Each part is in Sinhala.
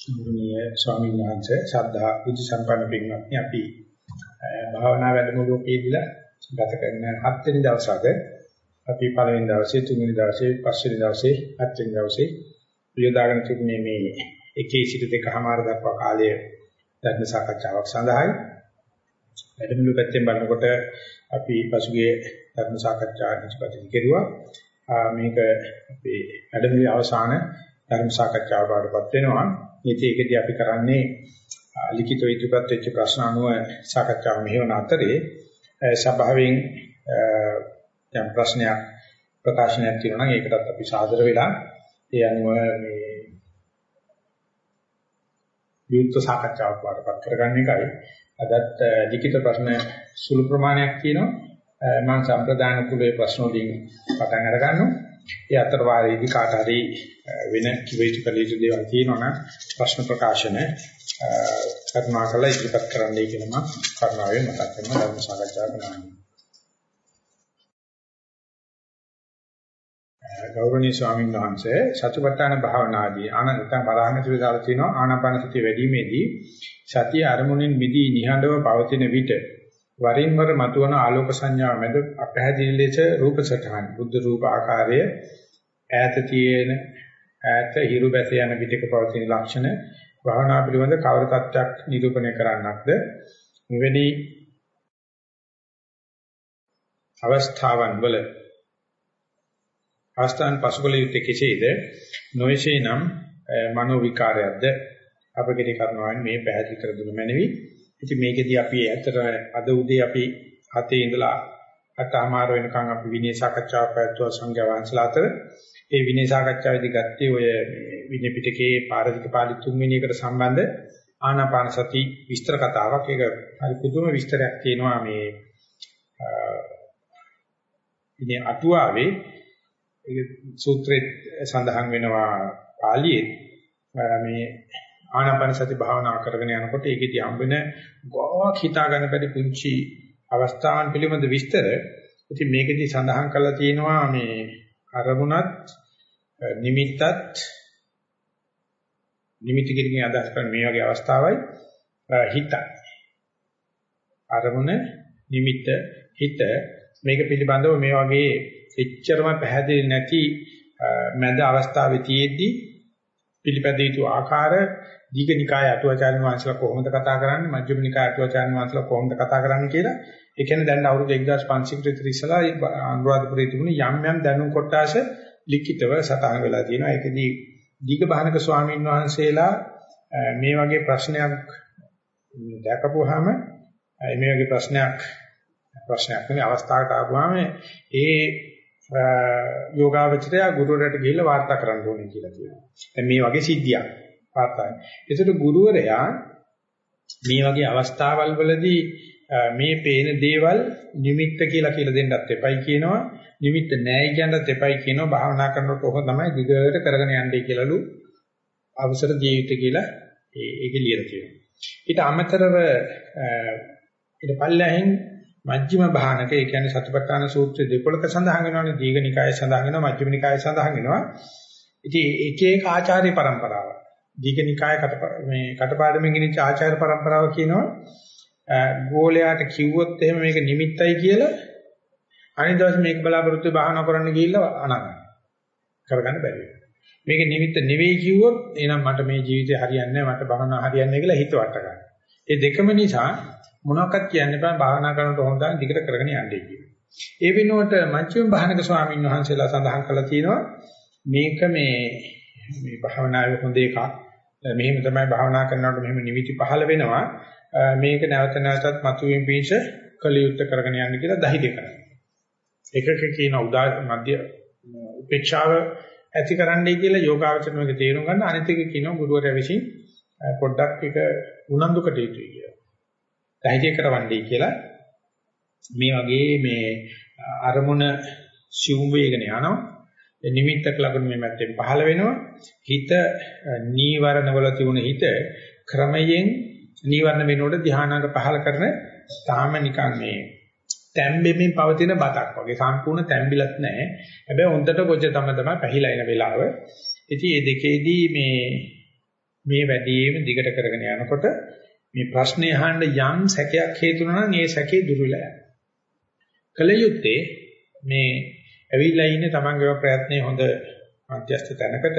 ගෞරවනීය ස්වාමීන් වහන්සේ ශ්‍රද්ධා බුද්ධ සම්පන්න පින්වත්නි අපි භාවනා වැඩමුළුවේදීලා ගත කරන හත් වෙනි දවසට අපි පළවෙනි දවසේ තුන්වෙනි දවසේ පස්වෙනි දවසේ හත්වෙනි දවසේ ප්‍රයෝදාගෙන තිබුණේ මේ එකේ සිට දෙකමාර දක්වා කාලය ධර්ම සාකච්ඡාවක් සඳහායි. වැඩමුළුව පැත්තෙන් බලනකොට අපි පසුගිය ධර්ම සාකච්ඡා නිෂ්පත්ති කෙරුවා. මේක අපේ වැඩමුළුවේ අවසාන ධර්ම සාකච්ඡාව බාටපත් වෙනවා. ඉතින් ඒකදී අපි කරන්නේ ලිඛිතව ඉදිරිපත් වෙච්ච ප්‍රශ්න අනුව සාකච්ඡාව මෙහෙවන අතරේ සභාවෙන් යම් ප්‍රශ්නයක් ප්‍රකාශනයක් තියෙනවා නම් ඒකටත් අපි සාදර වෙලා ඒ අනුව මේ විවෘත සාකච්ඡාවක් වඩපත් කරගන්න එකයි. අදත් ලිඛිත ප්‍රශ්න සුළු ප්‍රමාණයක් තියෙනවා. මම සම්ප්‍රදාන කුලයේ ප්‍රශ්න වලින් පටන් අරගන්නවා. ඒ අතර වාරයේදී කාට හරි වෙන කිවිතු කළ යුතු දේවල් තියෙනවා නම් ප්‍රශ්න ප්‍රකාශන කරුණාකරලා ඉදිරිපත් කරන්නයි කියලා මම කරුණාවෙන් මතක් කරනවා ධර්ම සාකච්ඡාවක නාමයෙන්. ගෞරවනීය ස්වාමීන් වහන්සේ සතිපට්ඨාන භාවනාදී ආනන්තම් බලාගෙන දාලා තිනවා ආනාපාන සතිය වැඩිීමේදී සතිය අරමුණින් මිදී නිහඬව පවතින විට වරින් වර මතුවන ආලෝක සංඥා මැද අපහැදිලි ලෙස රූප සටහන් බුද්ධ රූප ආකාරය ඈත තියෙන ඈත හිරු බැස යන පිටක පවතින ලක්ෂණ භාවනා පිළිබඳ කවර තත්ත්වයක් නිරූපණය කරන්නක්ද? මෙවැනි අවස්ථාවන් වල අවස්ථාන් පසුකල යුත්තේ කෙසේද? නොයසේ නම් මනෝ විකාරයක්ද? අපගිරි කරනවා මේ පැහැදිලි කර දුන්න මැනවි. ඉතින් මේකෙදී අපි ඇත්තට අද උදේ අපි හතේ ඉඳලා අටමාර වෙනකන් අපි විනය සාකච්ඡාවක් පැවැත්වුවා සංඝයා වහන්සේලා අතර. ඒ විනය සාකච්ඡාවේදී ගත්තේ ඔය විනය පිටකයේ පාරමිත පාළි තුන්වෙනි එකට සම්බන්ධ ආනාපාන සති විස්තර කතාවක්. ඒක හරි පුදුම විස්තරයක් තියෙනවා මේ විනය අටුවාවේ ඒක සූත්‍රයේ සඳහන් වෙනවා පාළියේ මේ ආනාපාන සති භාවනා කරගෙන යනකොට ඒකෙදී හම්බෙන ගොඩක් හිතා ගන්න බැරි පුංචි අවස්ථාවන් පිළිබඳ විස්තර. ඉතින් මේකෙදී සඳහන් කරලා තියෙනවා මේ අරමුණත් නිමිත්තත් නිමිති කිරීමේ අදහස් කරන මේ වගේ අවස්ථාවයි හිතයි. අරමුණ නිමිත්ත හිත මේක පිළිබඳව මේ වගේ එච්චරම පැහැදිලි නැති මැද අවස්ථාවේ තියෙද්දී පිළිපැදිය යුතු ආකාර දීඝනිකාය අටුවාචාර්ය වංශලා කොහොමද කතා කරන්නේ? මජ්ක්‍ධිම නිකාය අටුවාචාර්ය වංශලා කොහොමද කතා කරන්නේ කියලා. ඒ කියන්නේ දැන් අවුරුදු 1500 කට විතර ඉස්සලා අනුරාධපුරයේ තිබුණ යම් යම් දැනුම් කොටාස ලිඛිතව සටහන් වෙලා තියෙනවා. ඒකදී දීඝ ස්වාමීන් වහන්සේලා මේ වගේ ප්‍රශ්නයක් දැකපුවාම මේ වගේ ප්‍රශ්නයක් ප්‍රශ්නයක් නෙවෙයි අවස්ථාවකට ආවම ඒ යෝගාවචරය ගුරුවරයාට ගිහිල්ලා වාර්තා කරන්න ඕනේ කියලා කියනවා. දැන් මේ වගේ සිද්ධියක්. වාර්තායි. ඒකට ගුරුවරයා මේ වගේ අවස්ථාවල් වලදී මේ පේන දේවල් නිමිත්ත කියලා කියලා දෙන්නත් එපයි කියනවා. නිමිත්ත නැහැ කියන්නත් එපයි කියනවා. භාවනා කරනකොට ඔහොම තමයි දිගට කරගෙන යන්නේ කියලාලු අවසර දිය යුතු කියලා ඒක ලියලා තියෙනවා. ඊට අමතරව ඊට පල්ලෙහින් මජ්ක්‍ධිම භානක ඒ කියන්නේ සතිපට්ඨාන සූත්‍රයේ දෙපොළක සඳහන් වෙනවානේ දීඝනිකායේ සඳහන් වෙනවා මජ්ක්‍ධිම නිකායේ සඳහන් වෙනවා. ඉතින් එක එක ආචාර්ය પરම්පරාව. දීඝනිකාය කට මේ කටපාඩමින් ගිනිච්ච ආචාර්ය પરම්පරාව කියනවා ගෝලයාට කිව්වොත් එහෙම මේක නිමිත්තයි කියලා අනිත් දවසේ මේක බලාපොරොත්තු භාවනා කරන්න ගිහිල්ලා අනගන්න. කරගන්න බැරි වෙනවා. මේක නිමිත්ත නෙවෙයි කිව්වොත් එහෙනම් මට මේ ජීවිතේ හරියන්නේ නැහැ මට භාවනා හරියන්නේ නැහැ කියලා හිත වට ගන්න. ඒ දෙකම නිසා මොනවක්වත් කියන්න බෑ භාවනා කරනකොට හොඳයි දිගට කරගෙන යන්නේ කියන. ඒ වෙනුවට මංචුම් භානක ස්වාමීන් වහන්සේලා සඳහන් කළා තියෙනවා මේක මේ මේ භාවනාවේ හොඳ එකක්. මෙහෙම තමයි භාවනා කරනකොට මෙහෙම නිමිති පහළ වෙනවා. මේක නැවත නැවතත් මතුවෙන් පිංස කලියුත් කරගෙන යන්න කියලා ධෛර්ය කරනවා. එකක කියන උදා මධ්‍ය උපේක්ෂාව ඇති කරන්නයි කියලා යෝගාවචරණයක තේරුම් ගන්න අනිත් එක කියනවා ගුරුවරයා විසින් පොඩ්ඩක් එක උනන්දුකට යුතුයි කියලා. ධෛර්ය කරවන්නයි කියලා මේ වගේ මේ අරමුණ සිවුම් වේගන යනවා නිමිත්තක් ලබන මේ මැත්තෙන් පහළ වෙනවා. හිත නීවරණ වල තිබුණ හිත ක්‍රමයෙන් නීවරණ වෙනකොට ධානාංග පහළ කරන තාම නිකන් මේ තැම්බෙමින් පවතින බතක් වගේ. සම්පූර්ණ තැම්බිලත් නැහැ. හැබැයි හොඳට කොච්චර තම තමයි පැහිලා එන වෙලාව. ඉතින් මේ දෙකේදී මේ මේ වැඩේම දිගට කරගෙන යනකොට මේ ප්‍රශ්නේ අහන්න යම් සැකයක් හේතු නම් ඒ සැකේ දුර වෙලා යනවා. කලියුත්තේ මේ ඇවිල්ලා ඉන්නේ තමන්ගේ ප්‍රයත්නයේ හොඳ මධ්‍යස්ථ තැනකට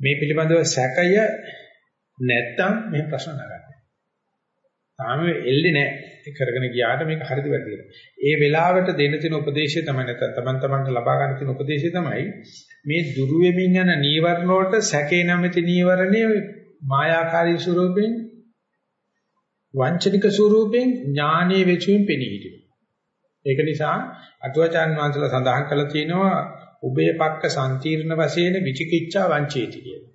මේ පිළිබඳව සැකය නැත්තම් මේ ප්‍රශ්න නගන්නේ. තාම එල්ලේ නැහැ. ඒ කරගෙන ගියාට මේක හරිද වැරදිද. ඒ වෙලාවට දෙන්න තියෙන උපදේශය තමයි නැත්නම් තමන් තමන්ට ලබා ගන්න තියෙන උපදේශය තමයි මේ දුරු වෙමින් යන නීවරණ වලට සැකේ නැමැති නීවරණේ මායාකාරී ස්වරූපෙන් වංචනික ස්වරූපෙන් ඥානීය වෙචුවෙන් පෙනී හිටිනවා. ඒක නිසා අටුවචාන් වහන්සේලා සඳහන් කළා තියෙනවා උභය පක්ක සම්තිර්ණ වශයෙන් විචිකිච්ඡා වංචේති කියලා.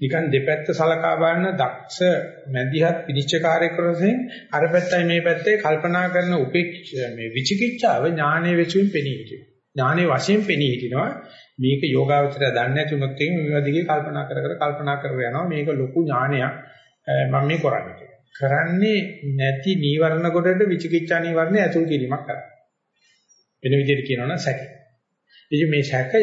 නිකන් දෙපැත්ත සලකා බලන දක්ෂ මැදිහත් විනිශ්චයකාරයෙක් වශයෙන් අර පැත්තයි මේ පැත්තේ කල්පනා කරන උපේක්ෂ මේ විචිකිච්ඡාව ඥානයේ වෙචුවෙන් පෙනී හිටිනවා. ඥානයේ වශයෙන් පෙනී හිටිනවා. මේක යෝගාවචරය දන්නේ නැති උනොත් එහෙම මේවා දිගේ කල්පනා කර කර කල්පනා කර යනවා. මේක ලොකු ඥානයක් මම මේ කරන්නේ. කරන්නේ නැති නීවරණ කොටට විචිකිච්ඡා නීවරණ ඇතුල් කිරීමක් කරනවා. වෙන විදිහට කියනවනම් සැකය. ඉතින් මේ සැකය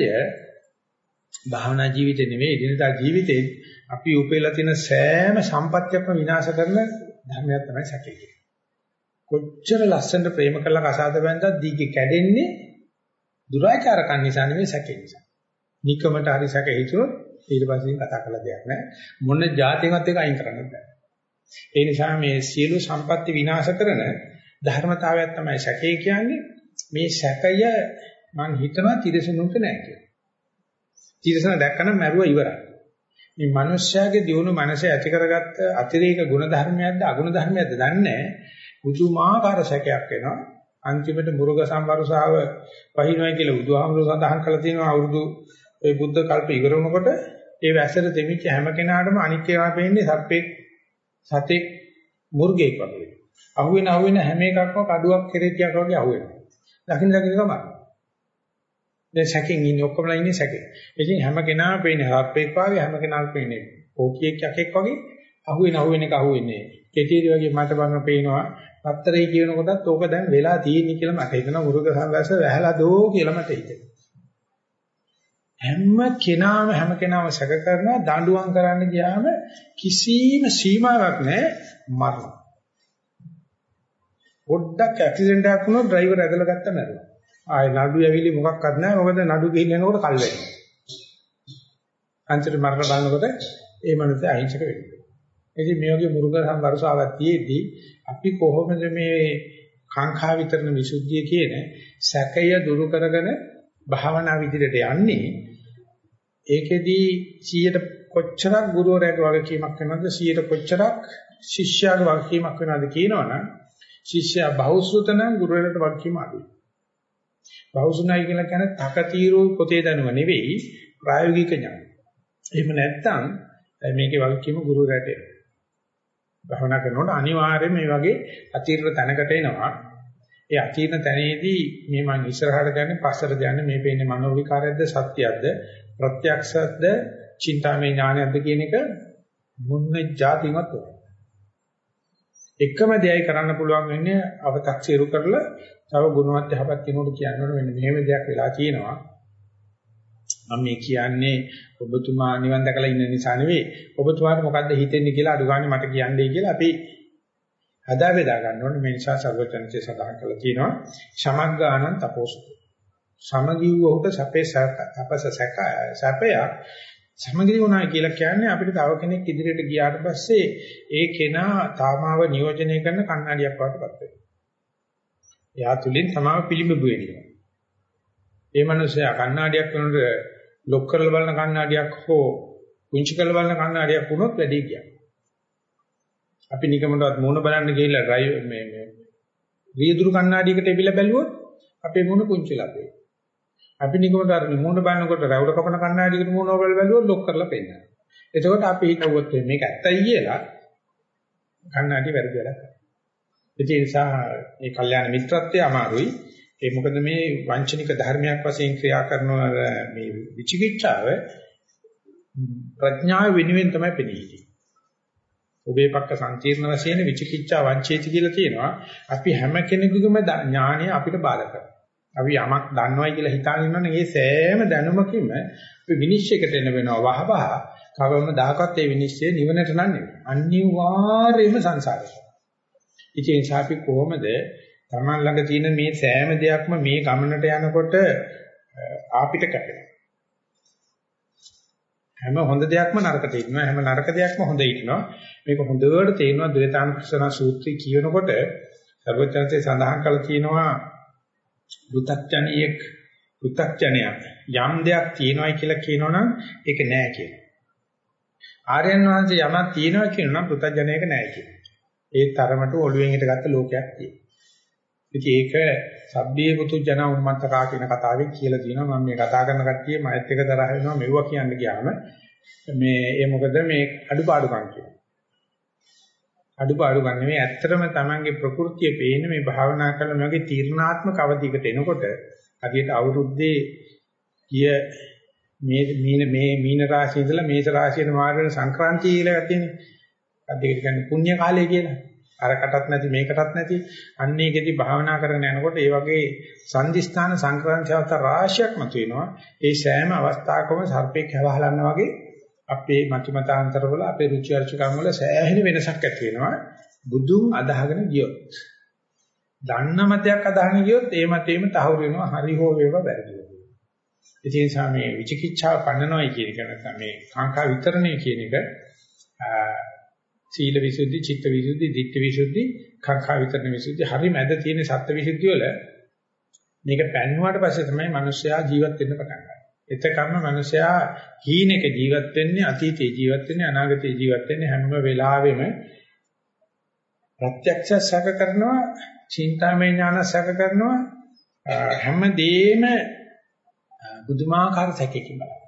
භාවනා ජීවිතේ නෙවෙයි දිනදා ජීවිතේ අපි උපේලා තියෙන සෑම සම්පත්තියක්ම විනාශ කරන ධර්මයක් තමයි සැකය කියන්නේ. කොච්චර ලස්සනට ප්‍රේම කරලා කසාද බැඳලා දීගේ කැඩෙන්නේ දුරාචාරකන් නිසා නෙවෙයි සැකේ නිසා. නිකමට හරි සැක හිතුවොත් ඊට පස්සේ කතා කළ දෙයක් නැහැ. මොන જાතියවත් එක අයින් කරන්න බෑ. ඒ නිසා මේ සියලු සම්පatti විනාශ කරන ධර්මතාවයක් තමයි සැකේ කියන්නේ. මේ සැකය මං හිතනවා තිරසනුන්ට නෑ කියලා. තිරසන දැක්කම මැරුවා ඉවරයි. මේ මිනිස්යාගේ දියුණු මනස ඇති කරගත්ත අතිරේක ගුණ ධර්මයක්ද අගුණ ධර්මයක්ද දන්නේ පුදුමාකාර සැකයක් වෙනවා. අන්තිමට මුරුග සම්වරුසාව වහිනවයි කියලා බුදුහාමුදුරුවෝ සඳහන් කළා තියෙනවා අවුරුදු ඒ බුද්ධ කල්ප ඉවර වුණකොට ඒ වැසට දෙමිච්ච හැම කෙනාටම අනික් ඒවා පේන්නේ සර්පෙක් සතෙක් මුර්ගෙක් වගේ. අහුවෙන අහුවෙන හැම එකක්ම කඩුවක් කෙරෙච්චියක් වගේ අහුවෙනවා. දකින්න දකින්න ගමන. දැන් සැකෙන් ඉන්නේ ඔක්කොමලා ඉන්නේ සැකෙන්. ඉතින් හැම කෙනාම පේන්නේ හප්පෙක් වගේ හැම කෙනාම පේන්නේ කෝකියෙක් යකෙක් වගේ අහුවෙන අහුවෙන එක අහුවෙන්නේ. කෙටියද වගේ මට බංග පේනවා පත්තරේ කියන කොටත් ඕක දැන් වෙලා තියෙන්නේ කියලා මට හිතෙනවා මුරුක සංගස වැහලා දෝ කියලා මට හිතෙනවා. හැම කෙනාම හැම කෙනාම සැක කරනවා දඬුවම් කරන්න ගියාම කිසිම සීමාවක් නැහැ මරණ. පොඩ්ඩක් ඇක්සිඩන්ට් එකක් වුණොත් ඩ්‍රයිවර් ඇදලා ගත්ත මැරුණා. ආයේ නඩු ඇවිලි මොකක්වත් නැහැ. මොකද නඩු ගිහින් යනකොට කල් වෙනවා. අන්තිමට මරණ බලනකොට ඒ මනුස්සය අහිංසක වෙනවා. ඉතින් මේ වගේ මුරුග සම්වර්ෂාවක් තියේදී අපි කොහොමද මේ කාංකා විතරන විසුද්ධිය කියන සැකය දුරු කරගෙන භාවනා විදිහට යන්නේ ඒකෙදී 100ට කොච්චරක් ගුරුවරයාගේ වගකීමක් වෙනවද 100ට කොච්චරක් ශිෂ්‍යයාගේ වගකීමක් වෙනවද කියනවනම් ශිෂ්‍යයා බහුසුත නම් ගුරුවරයාට වගකීම අඩුයි. බහුසුණයි කියලා කියන්නේ තකතිරෝ පොතේ දැනුම නෙවෙයි ප්‍රායෝගික ඥාන. එහෙම නැත්නම් මේකේ වගකීම ගුරුවරයාට එනවා. භවනා කරනකොට අනිවාර්යයෙන් මේ වගේ අතීර්ණ තැනකට එනවා. ඒ අතීර්ණ තැනේදී මේ මම ඉස්සරහට ගන්නේ පස්සට යන්නේ මේ පේන්නේ මනෝවිකාරයක්ද සත්‍යයක්ද ප්‍රත්‍යක්ෂයක්ද චින්තාමය ඥානයක්ද කියන එක මුන්න જાතිමත් උනේ. එකම දෙයයි කරන්න පුළුවන් වෙන්නේ අව탁සීරු කරලා තව ගුණවත් යහපත් කෙනෙකුට කියන්න වෙන මෙහෙම දෙයක් වෙලා තියෙනවා. මම මේ කියන්නේ ඔබතුමා නිවන් දැකලා ඉන්න නිසා නෙවෙයි. ඔබතුමාට මොකද්ද හිතෙන්නේ කියලා අඩු ගන්න මට කියන්නේ කියලා අපි හදා බෙදා ගන්න ඕනේ. මේ නිසා සර්වචන්සේ සඳහන් කරලා තියෙනවා. සමග්ගානං තපෝසු. සමගිව්වහුට සැපේ තපස සැක සැපයක් සමගිරි වුණා කියලා කියන්නේ අපිට තව කෙනෙක් ඉදිරියට ගියාට පස්සේ ඒ කෙනා තාමාව නියෝජනය කරන කන්නඩියක් වටපත් වෙනවා. එයා තුලින් තමාව පිළිඹු වෙනවා. ඒ මනුස්සයා කන්නඩියක් වෙනකොට ලොක් කරලා බලන කන්නඩියක් හෝ කුංචි කරලා බලන කන්නඩියක් වුණොත් වැඩි කියන්නේ. අපි නිකමටවත් මූණ බලන්න ගිහිල්ලා ඩ්‍රයිව් මේ මේ රියදුරු කන්නඩියකට එවිලා බැලුවොත් අපේ මූණ කුංචිලා වෙයි. අපි නිකමට අර මූණ බලනකොට රවුල කපන කන්නඩියකට මූණ වල බැලුවොත් ලොක් කරලා පෙන්නනවා. එතකොට අපි හිතුවොත් මේක ඇත්තයි කියලා කන්නඩිය වැරදි වැඩක් කරනවා. ඒ නිසා මේ කල්යාණ මිත්‍රත්වය අමාරුයි. ඒ මොකද මේ වංචනික ධර්මයක් වශයෙන් ක්‍රියා කරන මේ විචිකිච්ඡාව ප්‍රඥාව වෙනුවෙන් තමයි පෙනීදී. ඔබේ පක්ක සංකීර්ණ වශයෙන් විචිකිච්ඡා වංචේති කියලා තියෙනවා. අපි හැම කෙනෙකුගේම ඥානය අපිට බාර කරනවා. අපි යමක් දන්නවයි කියලා හිතාගෙන ඉන්නවනේ ඒ සෑම දැනුමකින්ම අපි විනිශ්චයකට එන්න වෙනවා වහවහ කවම දායකත් ඒ විනිශ්චය නිවනට නන්නේ. අනිවාර්යයෙන්ම සංසාරේ. ඉතින් ඒ නිසා අපි කොහොමද Taman ළඟ තියෙන මේ සෑම දෙයක්ම මේ ගමනට යනකොට ආපිට කැපෙනවා. හැම හොඳ දෙයක්ම නරකට ඉන්නවා හැම නරක දෙයක්ම හොඳ ඉන්නවා මේක හොඳට තේරෙනවා ද්වේතානුස්සන සූත්‍රය කියනකොට සර්වඥාන්සේ සඳහන් කළා කියනවා පු탁ඥයෙක් පු탁ඥයක් යම් දෙයක් තියෙනවායි කියලා කියනවනම් ඒක නෑ කියලා. ආර්යයන් වහන්සේ යමක් තියෙනවා කියනනම් පු탁ඥයක නෑ කියලා. ඒ තරමට ඔළුවෙන් හිට ගත්ත ලෝකයක් තියෙනවා. ඉතින් ඒක සබ්බේ පුතු ජන උම්මත්තකා කියන කතාවෙන් කියලා තියෙනවා මම මේ කතා කරන කට්ටිය මයත් එක තරහ වෙනවා මෙව්වා කියන්න ගියාම මේ ඒ මොකද මේ අඩුපාඩුකම් කියනවා අඩුපාඩුකම් නෙමෙයි ඇත්තටම Tamange ප්‍රകൃතිය පේන මේ භාවනා කරන මේ වගේ තීර්ණාත්මක අවධියකට එනකොට අදියට අවුරුද්දේ කිය මේ මීන මේ මීන රාශිය ඉඳලා මේෂ රාශියට මාර්ගන සංක්‍රාන්තිය කියලා තියෙන්නේ. අදියට කියන්නේ පුණ්‍ය කාලය කියලා. අරකටත් නැති මේකටත් නැති අන්නේකෙදි භාවනා කරගෙන යනකොට ඒ වගේ සංදිස්ථාන සංක්‍රාන්තියවත රාශියක් මතුවෙනවා ඒ සෑම අවස්ථාවකම සර්පෙක් හැවහලන්න වගේ අපේ මතිමතාන්තරවල අපේ රුචි අරුචිකම් වල සෑහෙන වෙනසක් ඇති වෙනවා. බුදුන් අදහගෙන ගියොත් දන්න මතයක් අදහගෙන ගියොත් ඒ මතේම තහවුරු වෙනවා. හරි හෝ වේවා වැරදි වේවා. ඒ නිසා මේ විචිකිච්ඡාව පන්නනවායි කියන එක නැත්නම් මේ කාංකා විතරණය කියන එක සීල විසුද්ධි, චිත්ත විසුද්ධි, ධිට්ඨි විසුද්ධි, කංකා විතරන විසුද්ධි හරි මැද තියෙන සත්‍ය විසුද්ධි වල මේක පැන්නුවාට පස්සේ තමයි මිනිස්සයා ජීවත් වෙන්න පටන් ගන්නේ. එතකම්ම මිනිස්සයා හීනෙක ජීවත් වෙන්නේ අතීතේ ජීවත් වෙන්නේ අනාගතේ ජීවත් වෙන්නේ හැම වෙලාවෙම ප්‍රත්‍යක්ෂ සැක කරනවා, චින්තාමය ඥාන සැක කරනවා හැමදේම බුදුමාකාර සැකකින් බලනවා.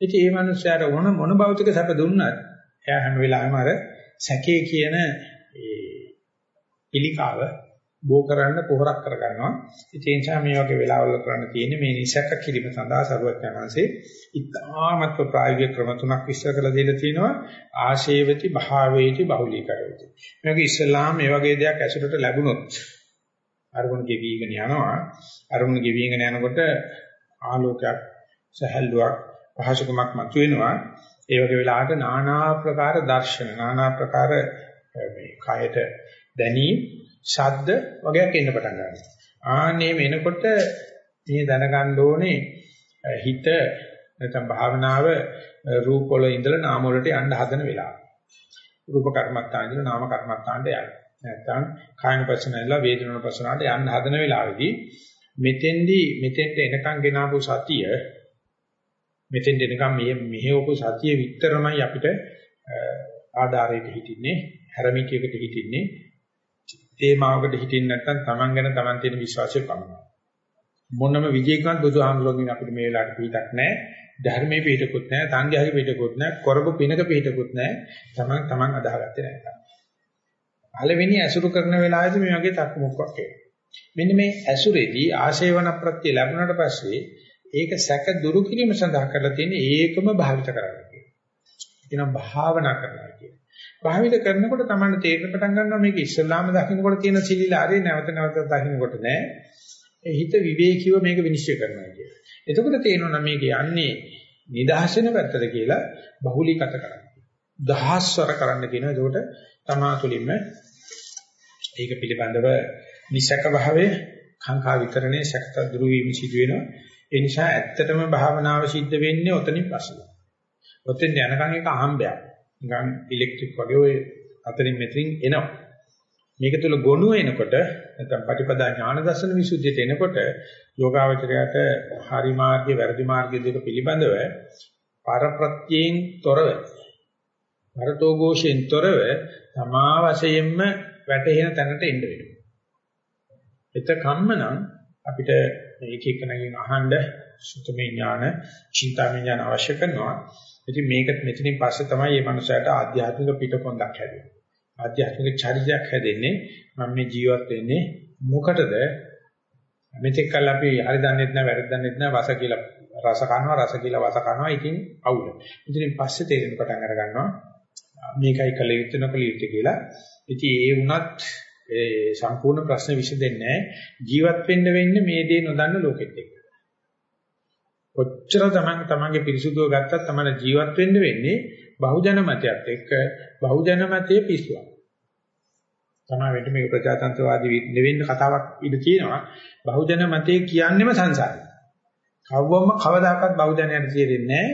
ඉතින් මේ මිනිස්යාට මොන මොන භෞතික සැප දුන්නත් එයා හැම වෙලාවෙම අර සැකේ කියන ඒ පිළිකාව බෝ කරන්න පොහොරක් කරගන්නවා. ඒ නිසා මේ වගේ වෙලාවල කරන්න තියෙන්නේ මේ නිසක කිරීම සඳහා සරුවත් යනanse ඉතාමත් ප්‍රායෝගික ක්‍රම තුනක් විස්තර කරලා දීලා තිනවා. ආශේවති භාවේති බහුලීකරෝති. මේ වගේ ඉස්ලාම් මේ වගේ දෙයක් ඇසුරට ලැබුණොත් අරමුණ ගෙවිගෙන යනවා. අරමුණ ගෙවිගෙන යනකොට ආලෝකයක් සහැල්ලුවක් පහසුකමක් මතුවෙනවා. ඒ වගේ වෙලාවට নানা ආකාර දර්ශන নানা ආකාර මේ කයට දැනීම් ශබ්ද වගේක් එන්න පටන් ගන්නවා. ආන්නේ වෙනකොට මේ දැනගන්න ඕනේ හිත නැත්නම් භාවනාව රූප වල ඉඳලා නාම වලට යන්න හදන වෙලාව. රූප කර්මත්තාන ඉඳලා නාම කර්මත්තාන්ට යන්න. නැත්නම් කායන පස්සනilla වේදනන පස්සනට යන්න හදන වෙලාවේදී මෙතෙන්දී මෙතෙන්ට එනකන් ගෙනාවු සතිය මෙතෙන් දෙනකම් මේ මෙහෙවපු සතිය විතරමයි අපිට ආධාරයට හිටින්නේ හැරමිකයකට හිටින්නේ තේමාවකට හිටින්නේ නැත්නම් Taman ගැන Taman තියෙන විශ්වාසය පමණයි. මොනම විජේකවත් බුදුහාමුදුරුවෝ අපිට මේ වෙලාවට පිටක් නැහැ. ධර්මයේ පිටකුත් නැහැ සංඝයාගේ පිටකුත් නැහැ කරපු පිනක පිටකුත් නැහැ. Taman Taman අදාහගත්තේ නැහැ. පළවෙනි ඇසුරු කරන වෙලාවේදී මේ වගේ තක්මුක්කක් එනවා මෙන්න මේ ඇසුරේදී ආශේවන ප්‍රත්‍ය ලැබුණාට පස්සේ ඒක සැක දුරු කිරීම සඳහා කරලා තියෙන ඒකම භාවිත කරන්න කියනවා. කියනවා භාවනා කරනවා කියන. භාවිත කරනකොට තමයි තේරෙන්න පටන් ගන්නවා මේක ඉස්ලාම දකින්නකොට තියෙන සිලිලාරේ නැවත නැවත දකින්නකොට නෑ. ඒ හිත විවේකීව මේක විනිශ්චය කරනවා කියන. එතකොට තේරෙනවා මේක යන්නේ නිදහසන පැත්තට කියලා බහුලීගත කරන්න. දහස්වර කරන්න කියනවා. එතකොට තමා තුළින්ම ඒක පිළිබඳව නිසක භාවයේ කාංකා විතරනේ සැකත දුරු වීම සිදු වෙනවා. ඒ නිසා ඇත්තටම භාවනාව සිද්ධ වෙන්නේ ඔතනින් පස්සේ. ඔතෙන් යනකම් එක අහම්බයක්. නිකන් ඉලෙක්ට්‍රික් වගේ ඔය අතරින් මෙතරින් එනවා. මේක තුල ගොනු වෙනකොට නැත්නම් පටිපදා ඥාන දර්ශන විසුද්ධියට එනකොට යෝගාවචරයට හරි මාර්ගයේ වැරදි මාර්ගයේ දෙක පිළිබඳව පරප්‍රත්‍යයෙන් තොරව වරතෝ ഘോഷයෙන් තොරව තමා වශයෙන්ම වැටහෙන තැනට එන්න වෙනවා. එතකම්ම නම් අපිට එක එක නැගින් අහන්න සුතමේ ඥාන, චින්තාමේ ඥාන අවශ්‍ය කරනවා. ඉතින් මේක මෙතනින් පස්සේ තමයි මේ මනුස්සයාට ආධ්‍යාත්මික පිටකොන්දක් හැදෙන්නේ. ආධ්‍යාත්මික චරිතයක් හැදෙන්නේ මම මේ ජීවත් වෙන්නේ මොකටද? මෙතෙක් කල් අපි හරි දන්නේ නැහැ, වැරදි දන්නේ නැහැ, වාස කියලා රස කනවා, රස කියලා වාස කනවා. ඉතින් අවුල. ඉතින් පස්සේ තේරෙන පටන් අර ගන්නවා මේකයි කල යුත්තේ නොකල යුත්තේ කියලා. ඉතින් ඒ වුණත් ඒ සම්පූර්ණ ප්‍රශ්න විසඳෙන්නේ ජීවත් වෙන්න වෙන්නේ මේ දේ නොදන්න ලෝකෙත් එක්ක. කොච්චර තමන් තමන්ගේ පිරිසුදුව ගත්තත් තමන ජීවත් වෙන්න වෙන්නේ බහුජන මතයත් එක්ක බහුජන මතයේ පිස්සුවක්. සමාවෙන්න මේක ප්‍රජාතන්ත්‍රවාදී නෙවෙන්න කතාවක් ඉඳ තියෙනවා. බහුජන මතයේ කියන්නේම සංසාරය. කවවම කවදාකවත් බහුජනයට තේරෙන්නේ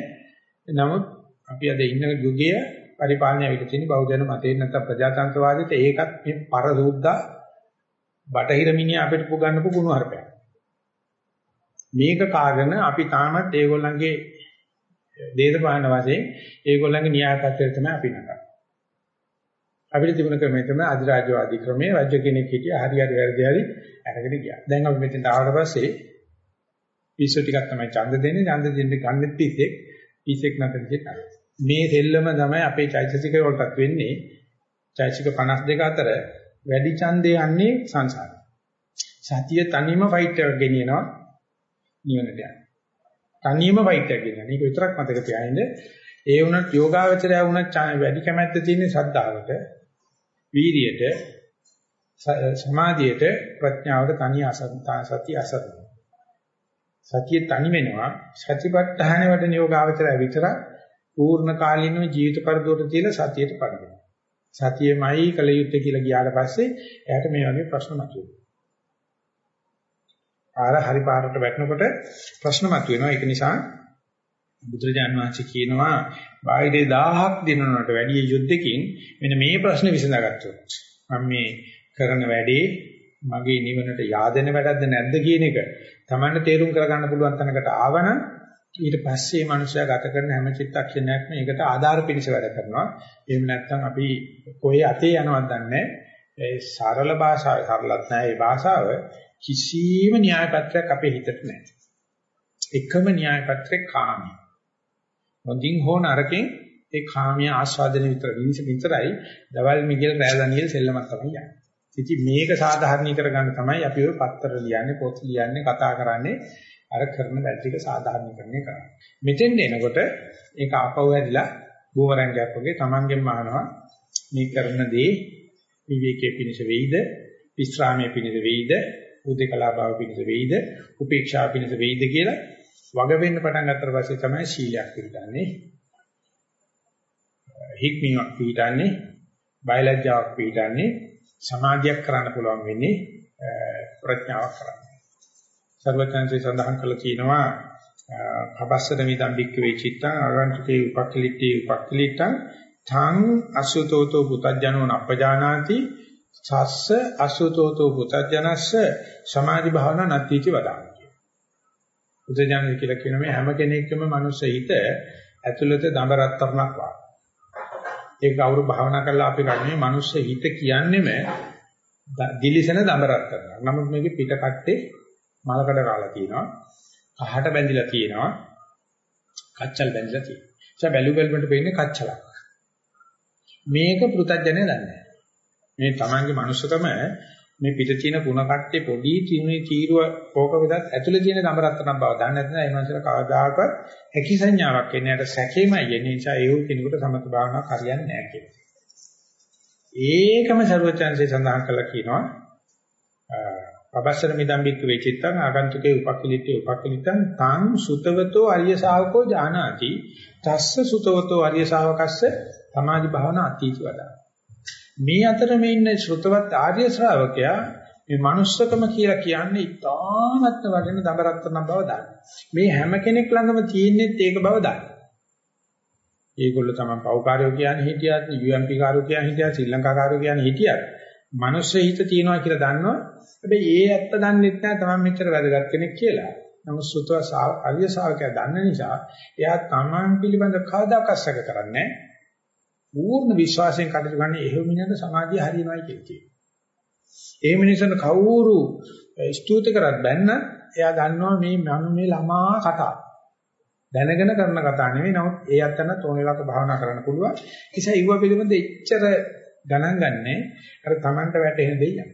නැහැ. නමුත් අපි අද ඉන්න යුගය පරිපාලනය වෙලා තියෙන බහුජන මතේ නැත්නම් ප්‍රජාතන්ත්‍රවාදයට ඒකත් මේ පරසූද්දා බටහිර මිනිහා අපිට පුගන්නපු ගුණ හරපයක්. මේක කාගෙන අපි තාමත් ඒගොල්ලන්ගේ දේශපාලන වශයෙන් ඒගොල්ලන්ගේ න්‍යාය පත්‍රය තමයි අපි නගන්නේ. අපිට තිබුණ ක්‍රමය තමයි අධිරාජ්‍යවාදී ක්‍රමය රාජ්‍ය කෙනෙක් හිටිය හරි හරි වැරදි හරි අරගෙන ගියා. දැන් අපි මෙතෙන්ට ආවට පස්සේ පිස්සු ටිකක් තමයි ඡන්ද දෙන්නේ. ඡන්ද දෙන්නේ ගන්නෙත් පිස්සෙක්. පිස්සෙක් නැතර දෙයක් මේ දෙල්ලම තමයි අපේ චෛතසික වලටත් වෙන්නේ. චෛතසික 52 අතර වැඩි ඡන්දේ යන්නේ සංසාරේ. සතිය තනියම ෆයිට් එකක් ගෙනියනවා නිවනට යනවා. තනියම ෆයිට් එකක් ගෙනියනවා. මේක විතරක් මතක තියාගන්න. ඒ වුණත් යෝගාවචරය වුණත් වැඩි කැමැත්ත තියෙන ශ්‍රද්ධාවට, වීරියට, සමාධියට, ප්‍රඥාවට තනිය අසන්තා සතිය අසරණ. සතිය තනි වෙනවා. සතිපට්ඨාන වඩන යෝගාවචරය විතරක් පූර්ණ කාලීනව ජීවිත පරිදෝට තියලා සතියට පරිදෙනවා. සතියමයි කල යුත්තේ කියලා ගියාට පස්සේ එයාට මේ වගේ ප්‍රශ්න මතුවෙනවා. පාර හරි පාරට වැටෙනකොට ප්‍රශ්න මතුවෙනවා. ඒක නිසා බුදුරජාන් වහන්සේ කියනවා බාහිරේ 1000ක් දිනනකට වැඩි යුද්ධකින් මෙන්න මේ ප්‍රශ්නේ විසඳගත්තොත් මම මේ කරන වැඩේ මගේ නිවනට yaadෙන වැඩක්ද නැද්ද කියන එක Tamanne තේරුම් කරගන්න පුළුවන් තැනකට ආවනම් ඊට පස්සේ මේ මනුස්සයා ගත කරන හැම චිත්තක්ෂණයක්ම ඒකට ආධාර පිණිස වැඩ කරනවා. එහෙම නැත්නම් අපි කොහේ අතේ යනවද දන්නේ ඒ සරල භාෂාව සරලත් නැහැ ඒ භාෂාව කිසිම න්‍යාය පත්‍රයක් අපේ හිතට නැහැ. එකම න්‍යාය පත්‍රේ කාමී. හොඳින් හෝ නරකින් ඒ කාමයේ ආස්වාදනය විතර විතරයි දවල් මිගෙල් රෑ දනියෙල් සෙල්ලමක් තමයි යන්නේ. ඉතින් මේක සාධාරණීකර ගන්න තමයි අපි ඔය පත්‍ර ලියන්නේ පොත් ලියන්නේ කතා කරන්නේ අර කරන වැඩ ටික සාධාරණීකරණය කරන්නේ. මෙතෙන් එනකොට ඒක ආපහු හැදිලා බූමරංගයක් වගේ Tamanගෙන් මහනවා මේ කරන දේ විවේකයේ පිණිස වෙයිද විස්රාමයේ පිණිස වෙයිද උදේකලා භාව පිණිස වෙයිද? උපේක්ෂා පිණිස වෙයිද කියලා වග වෙන්න පටන් ගත්තට පස්සේ තමයි සීලයක් පිළිගන්නේ. හික්මියක් පිළිගන්නේ. බයලජ්ජාවක් පිළිගන්නේ. සමාධියක් කරන්න පුළුවන් වෙන්නේ ප්‍රඥාවක් කරන්න. සර්වඥාන්සේ සඳහන් කළා කියනවා පබස්සද මිදම් බික්කවේ චිත්තං අරන්තුකේ උපක්ඛලිටේ උපක්ඛලිටං තං අසුතෝතෝ පුතඥෝ නප්පජානාති සස්ස අසුතෝතෝ පුතඥස්ස සමාධි භාවනා නැතිචි වදාන කියන. බුදුජානක කියලා කියන මේ හැම කෙනෙක්ගේම මනුස්ස හිත ඇතුළත දඹ රත්තරණක් වගේ. ඒක කවුරු භාවනා කරලා අපි ගන්නේ මනුස්ස හිත කියන්නේම දිලිසෙන දඹ රත්තරණක්. නමුත් මේකේ පිට කට්ටේ මලකඩ කාලා තියෙනවා. කහට බැඳිලා තියෙනවා. කච්චල් බැඳිලා තියෙනවා. ඒ බැලු බැලමට වෙන්නේ කච්චලක්. මේක පෘතජ්ජනේ දන්නේ මේ Tamange මනුස්සකම මේ පිට තියෙන ಗುಣ කට්ටේ පොඩි තිනුනේ තීරුව කෝක වෙදත් ඇතුලේ තියෙන ගමරත්තනම් බව දන්නේ නැත්නම් ඒ මනුස්සර කවදාක හැකි සංඥාවක් එන්නේ නැහැ සැකේමයි එන්නේ. නිසා ඒක කෙනෙකුට සමත භාවනාවක් හරියන්නේ නැහැ කියලා. ඒකම ਸਰවචන්සේ සඳහන් කළා කියනවා පබස්සර මිදම් බික්ක වේචිත්තං ආගන්තුකේ උපක්ඛලිතේ උපක්ඛලිතං තං සුතවතෝ අරිය ශාවකෝ ජානාති. තස්ස සුතවතෝ අරිය ශාවකස්ස සමාධි භාවනා අතීති වදා මේ අතර මේ ඉන්න ශ්‍රුතවත් ආර්ය ශ්‍රාවකයා මේ manussකම කියලා කියන්නේ ඉතාමත්ම වටින දඹරත්තරන් බව දන්න. මේ හැම කෙනෙක් ළඟම තියෙන්නේ ඒක බව දන්න. ඒගොල්ලෝ තමයි පෞකාරයෝ කියන්නේ හිටියත්, UMP කාරයෝ කියන්නේ හිටියත්, ශ්‍රී ලංකා කාරයෝ කියන්නේ හිටියත්, මිනිස්සු හිත තියනවා කියලා දන්නවා. හැබැයි ඒ ඇත්ත දන්නේ නැහැ තමයි මෙච්චර වැදගත් කෙනෙක් කියලා. නමුත් සුතව ආර්ය ශ්‍රාවකයා දන්න නිසා එයා තමන් පිළිබඳ කවදාකවත් සැක කරන්නේ නැහැ. පූර්ණ විශ්වාසයෙන් කටයුතු කරන එහෙම මිනිහට සමාධිය හරියනවායි කියලා කියනවා. ඒ මිනිසුන් කවුරු ස්තුති කරත් බැන්න එයා දන්නවා මේ මම මේ ළමා කතා. දැනගෙන කරන කතා නෙවෙයි නමුත් ඒ අතන තෝනෙලක භාවනා කරන්න පුළුවන්. ඒ නිසා ඊව පිළිබඳ එච්චර ගණන් ගන්නෑ අර Tamanට වැටෙන දෙයක්.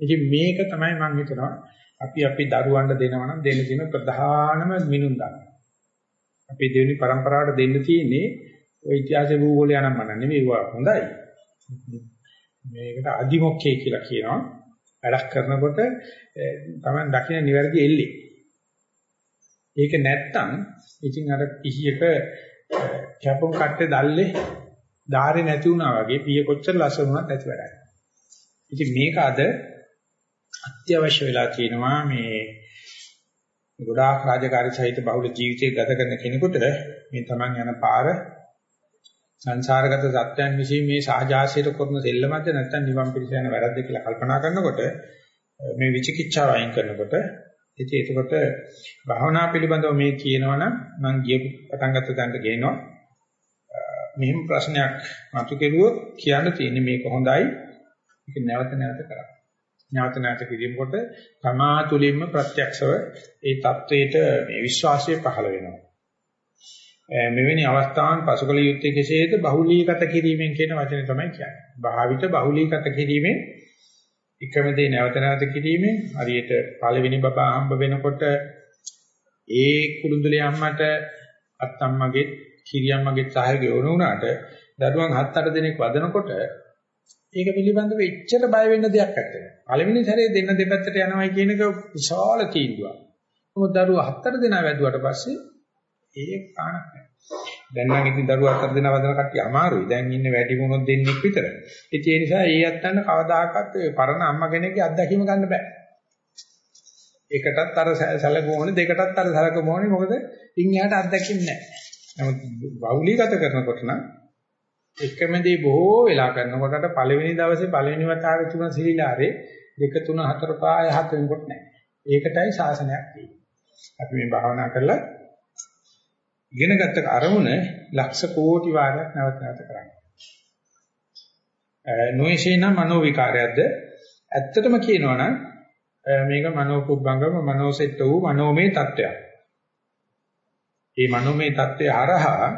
ඉතින් මේක තමයි මම හිතනවා අපි අපි දරුවන්ට දෙනවා නම් දෙන්න තියෙන ප්‍රධානම මිනුම් දාන. අපි දෙවෙනි પરම්පරාවට දෙන්න තියෙන්නේ ඔය ඉතිහාසයේ භූගෝලය නම් මන නෙමෙයි ඒවා හොඳයි. මේකට අදිමොක්කේ කියලා කියනවා. වැඩක් කරනකොට තමයි දකින්න නිවැරදි එල්ලේ. ඒක නැත්තම් ඉතින් අර පිහියක කැපුම් කට්ටේ දැල්ලේ ධාරේ නැති වුණා වගේ පිය කොච්චර ලස්සන වුණත් නැති වැඩක්. ඉතින් මේක අද අත්‍යවශ්‍ය වෙලා තියෙනවා මේ ගොඩාක් රාජකාරී සහිත බහුල ජීවිතයක් ගත කරන කෙනෙකුට මේ Taman යන පාර සංසාරගත සත්‍යයන් විශ්ේ මේ සාජාසයට කරන දෙල්ලමද නැත්නම් නිවන් පිළිස යන වැරද්ද කියලා කල්පනා කරනකොට මේ විචිකිච්ඡාව අයින් කරනකොට ඉතින් එතකොට භාවනා පිළිබඳව මේ කියනවනම් මම ගියපු පටන් ගත්ත දණ්ඩ ගේනවා. මෙහෙම ප්‍රශ්නයක් මතු කෙරුවොත් කියන්න තියෙන්නේ මේක හොඳයි. ඒක නැවත නැවත කරා නැවත නැවත කිරීමකොට තමා තුළින්ම ප්‍රත්‍යක්ෂව ඒ தത്വයට මේ විශ්වාසය පහළ වෙනවා. මෙවැනි අවස්ථාවන් පසුකල යුත්තේ කෙසේද බහුලීගත කිරීමෙන් කියන වචනේ තමයි කියන්නේ. භාවිත බහුලීගත කිරීමෙන් එකම දේ නැවත නැවත කිරීමෙන් හරියට පළවෙනි බබා හම්බ වෙනකොට ඒ කුළුඳුලේ අම්මට අත්තම්මගේ කිරියම්මගේ සහයෝගය ඕන වුණාට දරුවන් 7-8 දිනක් වදනකොට ඒක පිළිබඳව එච්චර බය වෙන්න දෙයක් නැත්තේ. පළවෙනි සැරේ දෙන්න දෙපැත්තට යනවයි කියන එක විශාල තීන්දුවක්. මොකද දරුවා 7-8 දිනා වැදුවට පස්සේ ඒක කාණක් නැහැ. දැන් නම් ඉතින් දරුවා හතර දෙනා වදන කට්ටිය අමාරුයි. දැන් ඉන්නේ වැඩි මොනොත් දෙන්නෙක් විතර. ඉතින් ඒ නිසා ඒ අත්තන්න කවදාකවත් පරණ අම්මා කෙනෙක්ගේ අත්දැකීම ගන්න බෑ. එකටත් අර සැලකුම ඕනේ දෙකටත් අර සැලකුම ඕනේ මොකද ඉන් එහාට අත්දැකීම් නැහැ. නමුත් බහුලීගත කරනකොට නම් එකම දේ බොහෝ වෙලා කරනකොටට පළවෙනි දවසේ පළවෙනි වතාවේ තුන සීලාරේ දෙක තුන හතර පහ හත වෙනකොට නැහැ. ඒකටයි ශාසනයක් තියෙන්නේ. අපි මේ භාවනා කරලා ඉගෙනගත්ත අරමුණ ලක්ෂ කෝටි වාරයක් නැවත නැවත කරන්නේ. නොයසේ නම් මනෝ විකාරයක්ද ඇත්තටම කියනවා නම් මේක මනෝ කුබ්බංගම මනෝසෙට්ට වූ මනෝමය தত্ত্বයක්. මේ මනෝමය தত্ত্বය හරහා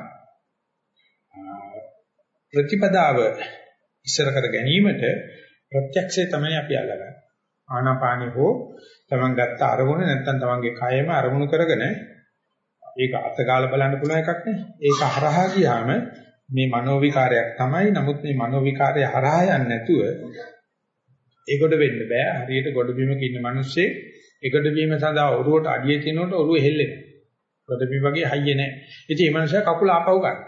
ප්‍රතිපදාව ඉස්සර කර ගැනීමට ප්‍රත්‍යක්ෂය තමයි අපි අල්ලගන්නේ. ආනාපානෙ හෝ තමන් ගත්ත අරමුණ නැත්නම් තමන්ගේ කයම අරමුණු කරගෙන ඒක අතගාලා බලන්න පුළුවන් එකක් නේ. ඒක හරහා ගියාම මේ මනෝ විකාරයක් තමයි. නමුත් මේ මනෝ විකාරය හරහා යන්නේ නැතුව ඒකට වෙන්න බෑ. හරියට ගොඩ බිමක ඉන්න මිනිස්සේ ඒකට බීම සඳහා ඔරුවට අඩිය තිනනකොට ඔරුව හෙල්ලෙනවා. ගොඩ බිම වගේ හයිය නැහැ. ඉතින් මේ මිනිසා කකුල ආපහු ගන්න.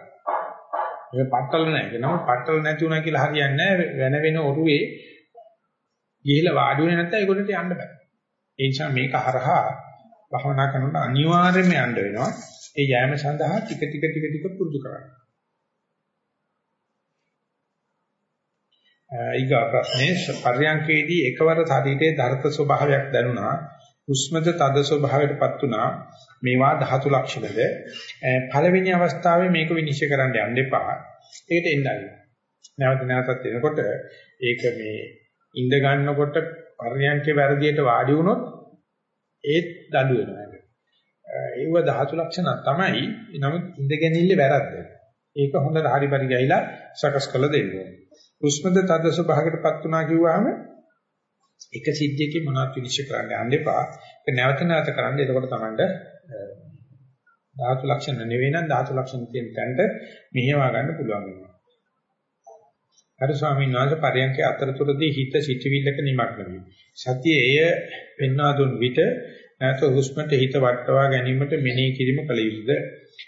ඒක පట్టල නැහැ. ඒක නම පట్టල නැති උනා කියලා හරියන්නේ නැහැ. වෙන වෙන ඔරුවේ ගිහිලා වාඩි වෙන්නේ නැත්නම් ඒකට යන්න බෑ. ඒ නිසා මේක හරහා භවනා කරනකොට අනිවාර්යයෙන්ම යන්න වෙනවා. ඒ යෑම සඳහා ටික ටික ටික ටික පුරුදු කරන්න. ඊගා ප්‍රශ්නේ පර්යංකේදී එකවර ශරීරයේ ධර්ත ස්වභාවයක් දැනුණා. උෂ්මද තද ස්වභාවයටපත් උනා. මේවා ධාතු ලක්ෂණද. පළවෙනි අවස්ථාවේ මේක විනිශ්චය කරන්න යන්න එපා. ඒකට එන්නයි. නැවත නැවතත් එනකොට ඒක මේ ඉඳ ගන්නකොට පර්යංකේ වැරදියට වාඩි වුණොත් ඒත් දඩු වෙනවා ඒක. ඒව ධාතු ලක්ෂණ තමයි. නමුත් ඉඳගෙනිල්ල වැරද්ද. ඒක හොඳට හරි පරි ගිහිලා සකස් කරලා දෙන්න ඕනේ. උෂ්මද තද ස්වභාවයකටපත් වුණා කිව්වහම එක සිද්ධියකින් මොනවද විනිශ්චය කරන්න යන්න එපා. ඒක නැවත නැවත කරන්න. එතකොට තමයි ධාතු ලක්ෂණ නෙවෙයි නම් ධාතු ලක්ෂණ තියෙන තැනට මෙහෙවා ගන්න පුළුවන් වෙනවා. අර ස්වාමීන් වහන්සේ පරයන්කේ අතරතුරදී හිත සිටිවිල්ලක නිමග්න වේ. සතියේ එය පෙන්වා දුන් විට නැත හුස්මට හිත වටවා ගැනීමට මෙනෙහි කිරීම කල යුතුද?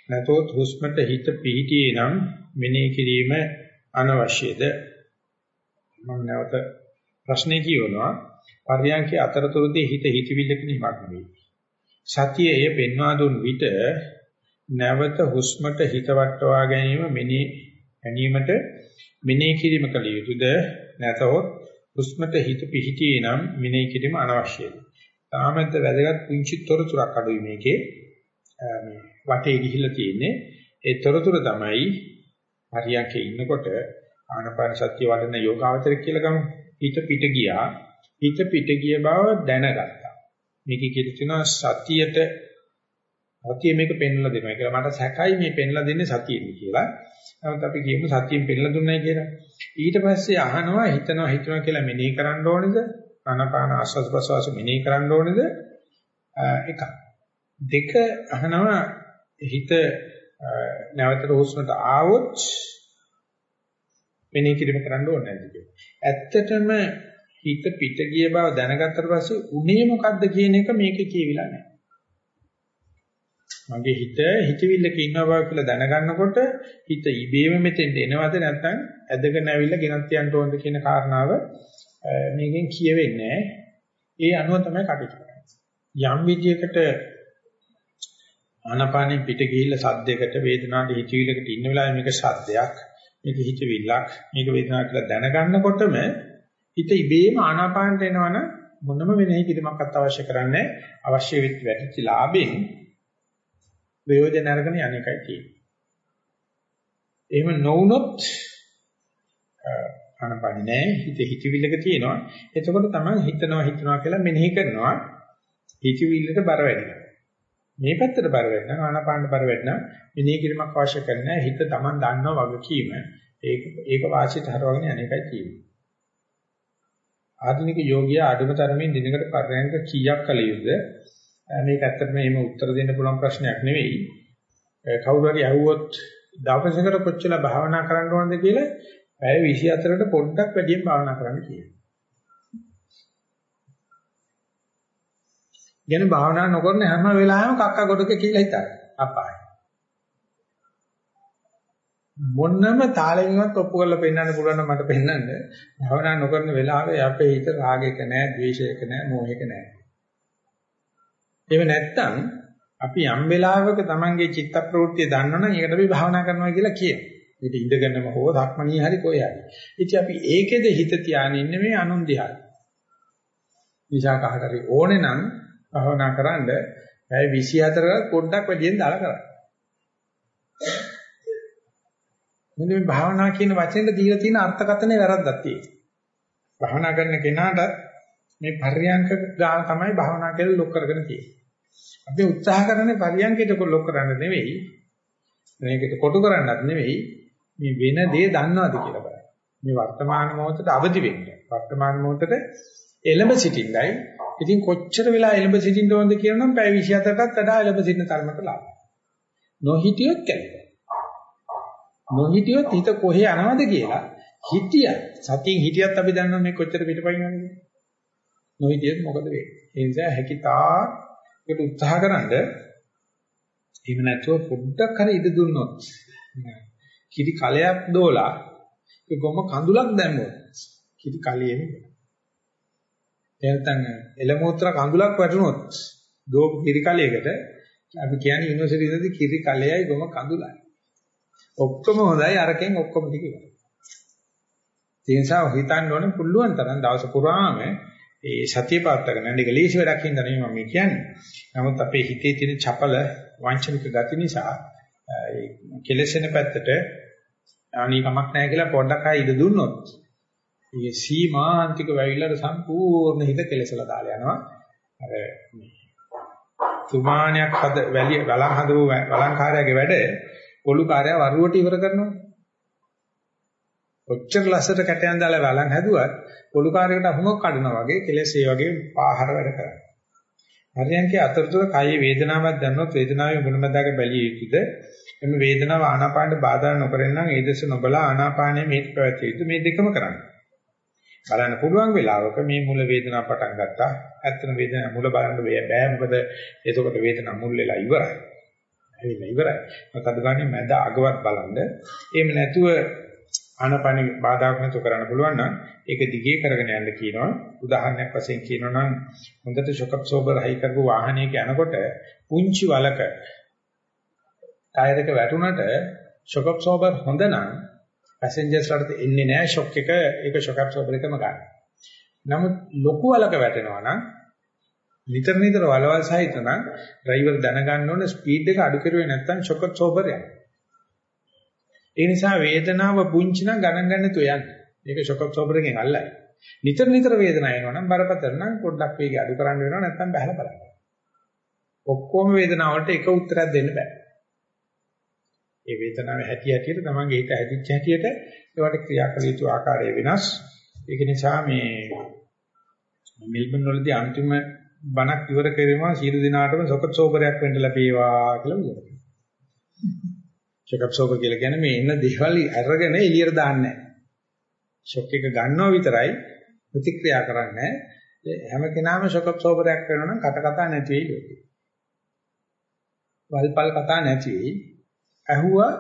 නැතොත් හුස්මට හිත පිහිටියේ නම් මෙනෙහි කිරීම අනවශ්‍යද? මම නැවත ප්‍රශ්නේ කියවනවා. පරයන්කේ අතරතුරදී හිත හිතවිල්ලක නිමග්න වේ. සතියේ එය පෙන්වා දුන් විට නැවත හුස්මට හිත වටවා ගැනීම මෙනෙහි ගැනීමට මෙනෙහි කිරීම කළ යුතුද නැතහොත් හුස්මට හිත පිහිටියේ නම් මෙනෙහි කිරීම අනවශ්‍යයි. තාමත් වැදගත් පුංචි තොරතුරක් අඩුයි මේකේ. මේ වටේ ගිහිල්ලා තියෙන්නේ ඒ තොරතුර තමයි හරියන්කේ ඉන්නකොට ආනපාන සත්‍ය වඩන යෝගාවචර කියලා ගමු. හිත පිට ගියා. හිත පිට ගිය බව දැනගත්තා. මේකේ කියලා තියෙනවා සතියට සතිය මේක පෙන්ලා දෙනවා කියලා. මට සැකයි මේ පෙන්ලා දෙන්නේ සතියෙද කියලා. නමුත් අපි කියමු සතියෙන් පෙන්නලා දුන්නයි කියලා. ඊට පස්සේ අහනවා හිතනවා හිතනවා කියලා මෙනෙහි කරන්න ඕනේද? ආනාපාන ආස්වාද ප්‍රසවාස මෙනෙහි කරන්න ඕනේද? එක. දෙක අහනවා හිත නැවතට හුස්මට ආවොත් මෙනෙහි කිරීම කරන්න ඕනේ නැද්ද කියලා. ඇත්තටම හිත පිට ගිය බව දැනගත්තට පස්සේ උනේ මොකද්ද කියන එක මේකේ කියවිලා නැහැ. මගේ හිත හිතවිල්ලක ඉන්නවා කියලා දැනගන්නකොට හිත ඉබේම මෙතෙන්ට එනවද නැත්නම් ඇදගෙන ඇවිල්ලා ගෙනත් යන්න ඕනද කියන කාරණාව මේකෙන් කියවෙන්නේ ඒ අනුව තමයි කටයුතු කරන්නේ. යම් විදියකට ආනපානෙ පිට ගිහිල්ලා සද්දයකට වේදනාවට හිතවිල්ලකට ඉන්න වෙලාවේ මේක සද්දයක් මේක හිතවිල්ලක් මේක වේදනාවක් කියලා දැනගන්නකොටම හිත ඉබේම ආනාපානට එනවනම් මොනම වෙනෙහි කිරීමක්වත් අවශ්‍ය කරන්නේ අවශ්‍ය වෙච්ච වැටිච්ච ලාභෙන් ප්‍රයෝජන අරගෙන යන්නේකයි තියෙන්නේ. එහෙම නොවුනොත් ආනාපානෙ නෑ හිත හිතවිල්ලක තියෙනවා. එතකොට තමයි හිතනවා හිතනවා කියලා මෙනෙහි කරනවා හිතවිල්ලට බර වැඩිනවා. මේ පැත්තට බර වෙන්න ආනාපානට බර වෙන්න මෙනෙහි කිරීමක් අවශ්‍ය කරන්නේ හිත Taman දන්නවා වගකීම ඒක ඒක වාසියට හරවගෙන අනේකයි කියන්නේ. ආධුනික යෝගියා අඩුම තරමින් දිනකට පරයන්ක කීයක් කල යුතුද? මේක ඇත්තටම එහෙම උත්තර දෙන්න පුළුවන් ප්‍රශ්නයක් නෙවෙයි. කවුරු හරි අහුවොත් දවසකට කොච්චර භාවනා කරන්න ඕනද කියලා පැය 24ට පොඩ්ඩක් වැඩියෙන් භාවනා කරන්න කියනවා. ගැන භාවනා නොකරන හැම වෙලාවෙම කක්ක ගොඩක කියලා හිතයි. අපාය. මොන්නම තාලෙන්වත් ඔප්පු කරලා පෙන්වන්න පුළුවන් මට පෙන්වන්න. භාවනා නොකරන වෙලාවේ අපේ හිත රාගයක නැහැ, ද්වේෂයක නැහැ, මෝහයක නැහැ. එහෙම නැත්තම් අපි යම් වෙලාවක Tamange චිත්ත ප්‍රවෘත්තිය දන්නවනම් ඒකට අපි භාවනා කරනවා කියලා කියනවා. ඊට ඉඳගෙනම හෝ ධක්මණී හරි කොයි හරි. ඉතින් අපි ඒකෙද හිත තියාගෙන ඉන්නේ මේ අනුන් දිහා. නිසා කහට හරි ඕනේ නම් භාවනා කරන්න පැය 24කට පොඩ්ඩක් වැඩියෙන් දාලා කරන්න. මොකද මේ භාවනා කියන වචෙන්ට දීලා තියෙන අර්ථකථනය වැරද්දක් තියෙනවා. භාවනා කරන කෙනාට මේ පර්යංක ගාන තමයි භාවනා කියලා ලොක් කරගෙන තියෙන්නේ. අපි උත්සාහ කරන්නේ පර්යංකයට ලොක් කරන්න නෙවෙයි මේකට කොටු කරන්නත් නෙවෙයි මේ වෙන දේ දන්නවද කියලා බලන්න. මේ වර්තමාන මොහොතට අවදි වෙන්න. වර්තමාන මොහොතට එළඹ සිටින්නයි. ඉතින් කොච්චර වෙලා එළඹ සිටින්න ඕනද කියනනම් පැය 28කටත් වඩා එළඹ සිටින තරමට ලාභ. නොහිටියොත් කැලේ. නොහිටියොත් හිත කොහේ යනවද කියලා හිතිය සතියෙන් හිටියත් අපි දන්නවා මේ කොච්චර පිටපයින්වද කියලා. නොහිටියොත් මොකද වෙන්නේ? ඒ නිසා හැකිතා ඒකට උත්සාහකරනද එහෙම නැතුව පොඩ්ඩක් හරි ඉද දුන්නොත් කිරි කලයක් දෝලා ඒ ගොම කඳුලක් දැම්මොත් කිරි කලියෙම එතන එලමෝත්‍ර කඳුලක් වැටුනොත් දෝ කිරි කලයකට අපි කියන්නේ යුනිවර්සිටි ඉඳි කිරි කලයයි ගොම කඳුලයි ඔක්කොම හොඳයි අරකින් ඔක්කොම ටික ඉවරයි. ඒ නිසා හිතන්න ඕනේ පුළුවන් තරම් දවස පුරාම ඒ සතිය පාත්තගෙන යන්න ඒක ලේසි වැඩක් හින්දා නෙමෙයි මම කියන්නේ. නමුත් අපේ හිතේ තියෙන චපල වංචනික ගති නිසා ඒ කෙලෙසෙන පැත්තට අනීකමක් නැහැ කියලා පොඩ්ඩක් ආයෙ ඉඳ දුන්නොත් ඒ සීමාන්තික වැවිල්ලට සම්පූර්ණ හිත කෙලසලා දාලා යනවා. අර තුමාණයක් හද වැලිය ගලන් හදපු වලංකාරයාගේ වැඩ පොළු කාර්යය වරුවට ඉවර කරනවා. ඔච්චර ලස්සට කැටයන් දාලා වලන් හැදුවත් පොළු කාර්යයකට අහුනක් කඩනවා වගේ කෙලෙස් ඒ වගේ පාහර වැඩ කරනවා. හරියන්කේ අතරතුර කයේ වේදනාවක් දැනනොත් වේදනාවේ මුලමදාග බැලිය යුතුද? එමෙ වේදනාව ආනාපානට බාධා නොකරන නම් ඒ දෙස නොබලා ආනාපානයේ මේක පැවැත්විය යුතු මේ දෙකම කරන්න. බලන්න පුළුවන් වෙලාවක මේ මුල වේදනාව පටන් ගත්තා. ඇත්තම වේදනාව මුල බලන්න බෑ මොකද එතකොට වේදනාව මුල් වෙලා ඉවරයි. ඇවිල්ලා ඉවරයි. මත අද ගන්නේ මැද අගවත් බලන්න. එහෙම නැතුව ආනපන බාධාක් නැතුව කරන්න පුළුවන් නම් ඒක දිගේ කරගෙන යන්න කියනවා. උදාහරණයක් වශයෙන් කියනවා නම් හොඳට ෂොක් අබ්සෝබර් හයි කරපු වාහනයක යනකොට පුංචි වලක ටයර් එක වැටුණට ෂොක් අබ්සෝබර් හොඳ නම් පැසෙන්ජර්ස්ලාට එන්නේ නැහැ ෂොක් එක ඒක ෂොක් අබ්සෝබර් එකම ගන්න. නමුත් ලොකු වලක වැටෙනවා නම් නිතර නිතර වලවල් සහිත නම් ඩ්‍රයිවර් දැනගන්න ඕනේ ස්පීඩ් එක අඩු කරුවේ නැත්නම් ෂොක් අබ්සෝබර් යනවා. ඒ නිසා වේදනාව පුංචි නම් ගණන් ගන්න තු යන්නේ. මේක ෂොක් අබ්සෝබර් එකෙන් අල්ලයි. නිතර නිතර වේදනාව එනවා නම් බරපතල නම් පොඩ්ඩක් වේගය අඩු කරන්න වෙනවා නැත්නම් බහලා බලන්න. ඔක්කොම වේදනාවලට එක උත්තරයක් දෙන්න බෑ. ඒ වේදනාවේ හැටි හැටියට තමන්ගේ හිත හැදිච්ච හැටියට ඒවට ක්‍රියා කළ යුතු ආකාරය වෙනස්. ඒක නිසා මේ මෙල්බන් වලදී අන්තිම බණක් ඉවර කිරීම සියලු දිනාටම සොකට් සෝබරයක් වෙන්න ලැබේවා කියලා ඉවර කරනවා. සොකට් සෝබර් කියලා කියන්නේ මේ එන දේවල් අරගෙන එළියට දාන්නේ නැහැ. ෂොක් එක ගන්නවා විතරයි ප්‍රතික්‍රියා කරන්නේ. හැම කෙනාම සොකට් සෝබරයක් කරනවා නම් කට කතා නැති වෙයි ලෝකේ. වල්පල් කතා නැති වෙයි. ඇහුවා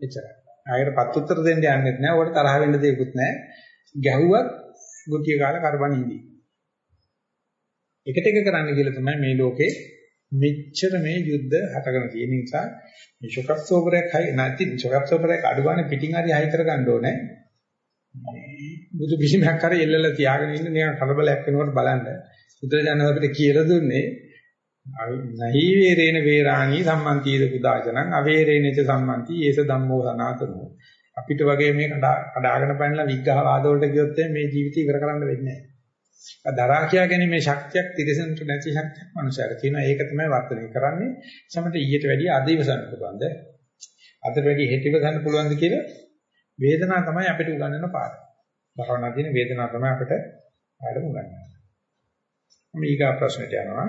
එච්චරයි. ආයෙත් පත් උත්තර දෙන්න යන්නෙත් නැහැ. ඔකට තරහ වෙන්න දෙයක්වත් නැහැ. ගැහුවත් ගුටිය කාලා කරබන් ඉඳී. එකට එක කරන්න කියලා තමයි මේ ලෝකේ මෙච්චර මේ යුද්ධ හටගෙන තියෙන නිසා මේ ෂොකප්සෝපරයක් හයි නැති ෂොකප්සෝපරයක් අඩු ගන්න පිටින් හරි හයි කර ගන්න ඕනේ. බුදු පිළිමයක් කරේ එල්ලලා තියාගෙන ඉන්න නිකන් කලබලයක් වෙනකොට බලන්න. බුදුරජාණන් අපිට කියලා දුන්නේ නහි වේරේන වේරාණී සම්මන්තියද පුදාචනං අවේරේනච සම්මන්ති ඒස ධම්මෝ සනාතනෝ අපිට වගේ මේ කඩාගෙන පැනලා විග්ඝහ වාද වලට ගියොත් මේ ජීවිතය ඉවර කරන්න වෙන්නේ නැහැ. දරා කියා ගැනීම මේ ශක්තියක් තිරසන්ට නැති ශක්තියක් මනුෂ්‍යර තියෙනවා. ඒක තමයි වර්ධනය කරන්නේ. සමහරට ඊට වැඩිය අද ඉවසන්න පුළුවන්ද? අද වැඩි හෙට ඉවසන්න පුළුවන්ද කියලා වේදනාව තමයි අපිට උගන්වන පාඩම. භාවනා දින වේදනාව තමයි අපිට පාඩම උගන්වන්නේ. මේක ප්‍රශ්නට යනවා.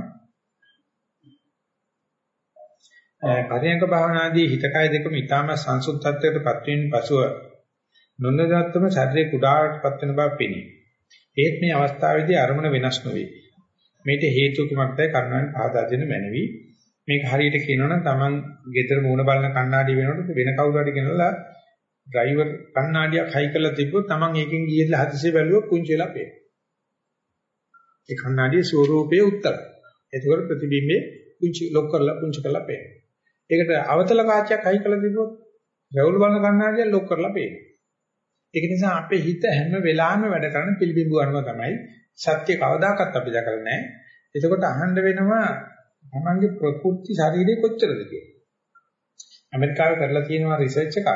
පරියංග භාවනාදී හිත කය දෙකම ඊටම සංසුත් තත්ත්වයකටපත් වීම පසුව නොනදත්තම ශරීරේ කුඩාටපත් වෙන බව පෙනේ. ඒත් මේ අවස්ථාවේදී අරමුණ වෙනස් නොවේ. මේට හේතු කුමක්දයි කරුණාවෙන් පහදා දෙන්න මැනවි. මේක හරියට කියනවනම් Taman ගෙදර මූණ බලන කණ්ණාඩිය වෙනකොට වෙන කවුරු හරි කෙනලා ඩ්‍රයිවර් කණ්ණාඩියක් හයි කරලා තිබ්බොත් Taman එකෙන් ගියලා හදිසිය බැලුවොත් කුංචි වෙලා පේනවා. ඒ කණ්ණාඩියේ ස්වරූපයේ උත්තර. එතකොට ප්‍රතිබිම්බේ කුංචි ලොක් කරලා කුංචි කරලා පේනවා. ඒකට අවතල කාචයක් හයි කළ දිනුවොත් රැවුල් බලන කන්නාඩිය ලොක් කරලා පේනවා. ඒක නිසා අපේ හිත හැම වෙලාවෙම වැඩ කරන පිළිබිඹු අනුව තමයි සත්‍ය කවදාකවත් අපි දැකලා නැහැ. එතකොට අහන්න වෙනවා තමන්ගේ ප්‍රකෘති ශරීරය කොච්චරද කියලා. ඇමරිකාවේ කරලා තියෙනවා රිසර්ච් එකක්.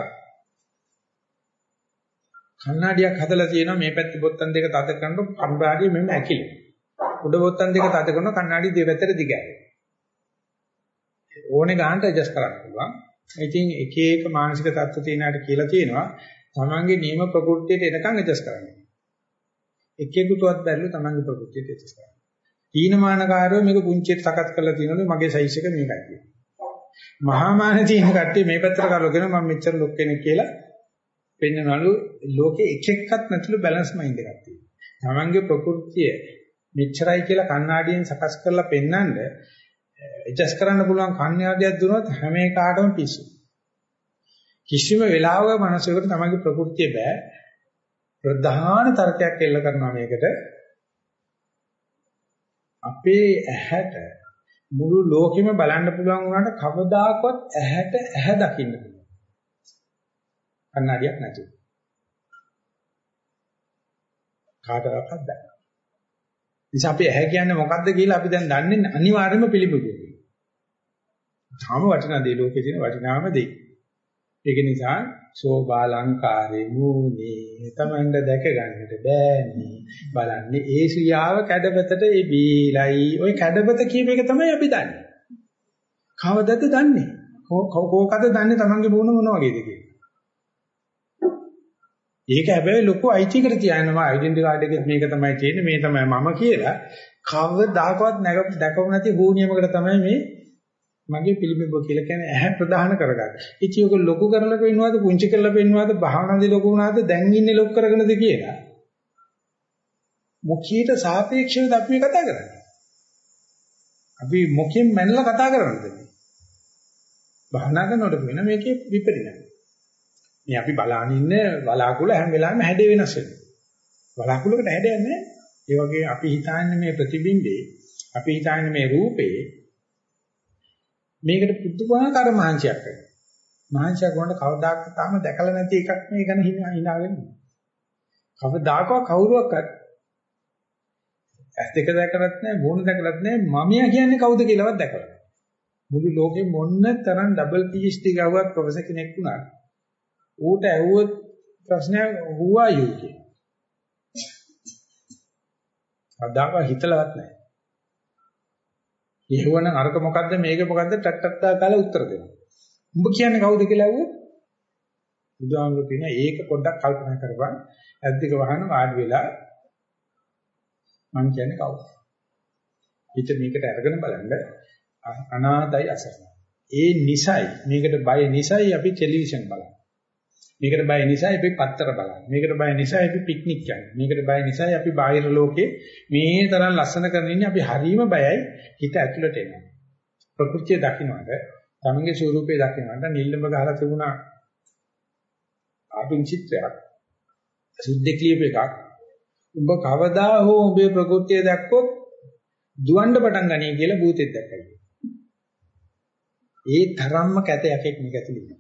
කන්නාඩියක් හදලා තියෙනවා මේ පැත්තේ බොත්තම් දෙක තද කරනකොට කණ්ඩාඩිය මෙන්න ඇකිලි. උඩ බොත්තම් දෙක තද කරනකොට කන්නාඩිය දෙපැත්තට දිගහැරෙනවා. ඕනේ ගන්නට ඇඩ්ජස්ට් කරන්න පුළුවන්. ඉතින් එක එක මානසික තත්ත්ව තියෙනාට කියලා තියෙනවා තමන්ගේ නියම ප්‍රകൃතියට එනකන් ඇදස් කරන්නේ. එකෙකුටවත් බැරිලු තමන්ගේ ප්‍රകൃතියට ඇදස් කරන්නේ. තීනමානකාරයෝ මේක පුංචියට සකස් කරලා තියෙනවලු මගේ සයිස් එක මේකයි කියලා. මහා මාන තියෙන කට්ටිය මේ පැත්තට කරගෙන මම මෙච්චර ලොක් කෙනෙක් කියලා පෙන්නනලු ලෝකේ එක එක්කත් නැතිලු බැලන්ස් මයින්ඩ් එකක් තියෙනවා. තමන්ගේ ප්‍රകൃතිය මෙච්චරයි කියලා කණ්ණාඩියෙන් සකස් කරලා පෙන්නඳ ඇඩ්ජස්ට් කරන්න පුළුවන් කණ්ණාඩියක් දුනොත් හැම එකකටම පිස්සු. කිසිම වෙලාවක මනසකට තමයිගේ ප්‍රകൃතිය බෑ. ප්‍රධාන තර්කයක් එල්ල කරනවා මේකට. අපේ ඇහැට මුළු ලෝකෙම බලන්න පුළුවන් වුණාට කවදාකවත් ඇහැට ඇහැ දකින්න පුළුවන්. කන්නඩියක් නැතුව. කාටවත් බෑ. නිසා අපි ඇහැ කියන්නේ මොකද්ද කියලා අපි දැන් දන්නේ අනිවාර්යයෙන්ම පිළිබිඹු. තාම වටිනා දේ ලෝකේ තියෙන වටිනාම දේ. ඒක නිසා සෝබාලංකාරේ මූනේ තමන්ට දැක ගන්නට බෑනේ. බලන්නේ ඒ ශ්‍රියාව කැඩපතට ඒ බීලයි. ওই කැඩපත කියප එක තමයි අපි දන්නේ. කවදද දන්නේ? කෝකද දන්නේ තමන්ගේ මූණ මොන වගේද කියලා. ඒක හැබැයි ලොකු අයිතියකට තියනවා ඩෙන්ටි කාඩ් එකෙත් මේක තමයි තියෙන්නේ මේ තමයි මම කියලා කවදාකවත් දැකව නැති භූමියමකට තමයි මේ මගේ පිළිබිඹ කියලා කියන්නේ ඇහැ ප්‍රධාන කරගන්න. ඉතින් ඔක ලොකු කරලා පෙන්වනවාද පුංචි කරලා පෙන්වනවාද භාවනාදී ලොකු වුණාද දැන් ඉන්නේ ලොකු කරගෙනද කියලා. මොකීට සාපේක්ෂවද අපි කතා කරන්නේ? අපි මොකෙන් මැනලා කතා කරනවද? භාවනා කරනකොට වෙන මේකේ විපරිණාමය. මේ අපි බලාගෙන ඉන්න වලාකුළු හැම වෙලාවෙම හැඩේ වෙනස් වෙනවා. වලාකුළකට හැඩයක් නැහැ. ඒ වගේ අපි හිතන්නේ මේ ප්‍රතිබිම්බේ අපි හිතන්නේ මේ රූපේ මේකට පුදුමාකාර මහන්සියක් වෙනවා. මහන්සියක් වුණාට කවදාකවත් තාම දැකලා නැති එකක් මේ ගැන හිනා වෙන්නේ. කවදාකවත් කවුරුවක්වත් ඇස් දෙක දැකලත් නැහැ, මූණ දැකලත් නැහැ, මමියා කියන්නේ කවුද කියලාවත් දැකලා නැහැ. මුළු ලෝකෙ මොන්න තරම් ඩබල් PhD ගාවක් ප්‍රොෆෙසර් කෙනෙක් වුණා. ඌට ඇහුවොත් ප්‍රශ්නයක් who are you කියන. අදාක හිතලවත් නැහැ. එහෙවනම් අරක මොකද්ද මේක මොකද්ද ටක් ටක් ටක් කාලා උත්තර දෙනවා. උඹ කියන්නේ කවුද කියලා ඇහුවොත් බුදුහාමුදුරු කියන ඒක පොඩ්ඩක් කල්පනා කරපන්. ඇද්දික වහන වාඩි වෙලා මං කියන්නේ කවුද? හිත මේකට අරගෙන බලන්න අනාදයි අසරණ. ඒ නිසයි මේකට බය නිසයි අපි ටෙලිවිෂන් බලන්නේ. මේකට බය නිසා අපි පත්තර බලන්නේ. මේකට බය නිසා අපි පික්නික් යන්නේ. මේකට බය නිසා අපි බාහිර ලෝකේ මේ තරම් ලස්සන කරගෙන ඉන්නේ අපි හරීම බයයි හිත ඇතුළට එනවා. ප්‍රകൃතිය දකින්නට තමන්ගේ ස්වරූපේ දකින්නට නිල්ලඹ ගහලා තිබුණා ආතුන් චිත්‍රයක් සුද්ධ ක්ලියප් එකක් උඹ කවදා හෝ උඹේ ප්‍රകൃතිය දැක්කොත් දුවන්න පටන් ගනී කියලා භූතෙක් දැක්කයි. ඒ තරම්ම කැත යකෙක් මේක ඇතුළේ.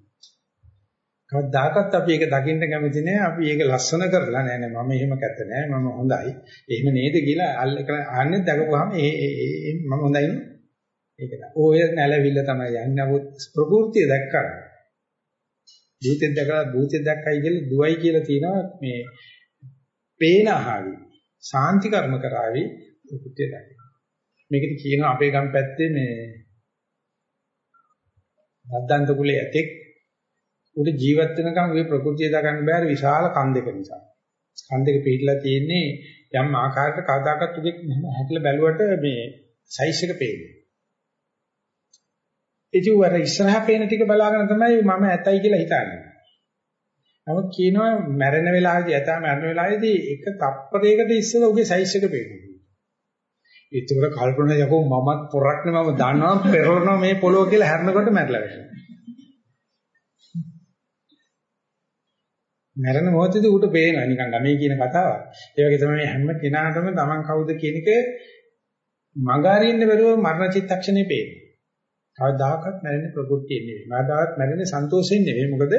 කවදාකවත් අපි ඒක දකින්න කැමති නෑ. අපි ඒක ලස්සන කරලා නෑ නෑ මම එහෙම කැත නෑ. මම හොඳයි. එහෙම නේද කියලා අහන්නේ දකපුවාම ඒ මම හොඳයි නේ. ඒකද. ඔය නැලවිල්ල තමයි යන්නේ. නමුත් ප්‍රകൃතිය දැක්කම භූතෙන් දැකලා භූතෙන් දැක්කයි කියලා දුවයි කියලා තියෙනවා මේ පේනහාවි. සාන්ති කර්ම කරાવી ප්‍රകൃතිය දැක්කම. මේකට කියනවා අපේ ගම් පැත්තේ මේ රද්දන්ත කුලයේ ඇතෙක් උට ජීවත් වෙනකම් මේ ප්‍රകൃතිය දගන්න බෑ විශාල කන්දක නිසා. කන්දක පිටලා තියෙන්නේ යම් ආකාරයකට කවදාකවත් උගේ හැකිල බැලුවට මේ සයිස් එක පේන්නේ. ඉතින් වර ඉස්සරහ පේන ටික බලාගෙන තමයි මම ඇතයි කියලා හිතන්නේ. නමුත් කියනවා මැරෙන වෙලාවේදී ඇතා මැරෙන වෙලාවේදී එක තප්පරයකට ඉස්සෙල්ල උගේ සයිස් එක පේනවා. ඒත් උගල කල්පනා යකෝ මමත් පොරක් නේ මම දන්නවා පෙරලනවා මේ පොළොව කියලා හැරෙනකොට මැරලා වෙනවා. මරණ මොහොතදී ඌට පේනවා නිකන් ළමයි කියන කතාවක්. ඒ වගේ තමයි හැම කෙනාටම තමන් කවුද කියන එක මඟහරින්න බැරුව මරණ චිත්තක්ෂණේ පේනවා. කවදාකවත් මැරෙන්නේ ප්‍රකෘතියෙන් නෙවෙයි. කවදාවත් මැරෙන්නේ සන්තෝෂයෙන් නෙවෙයි. මොකද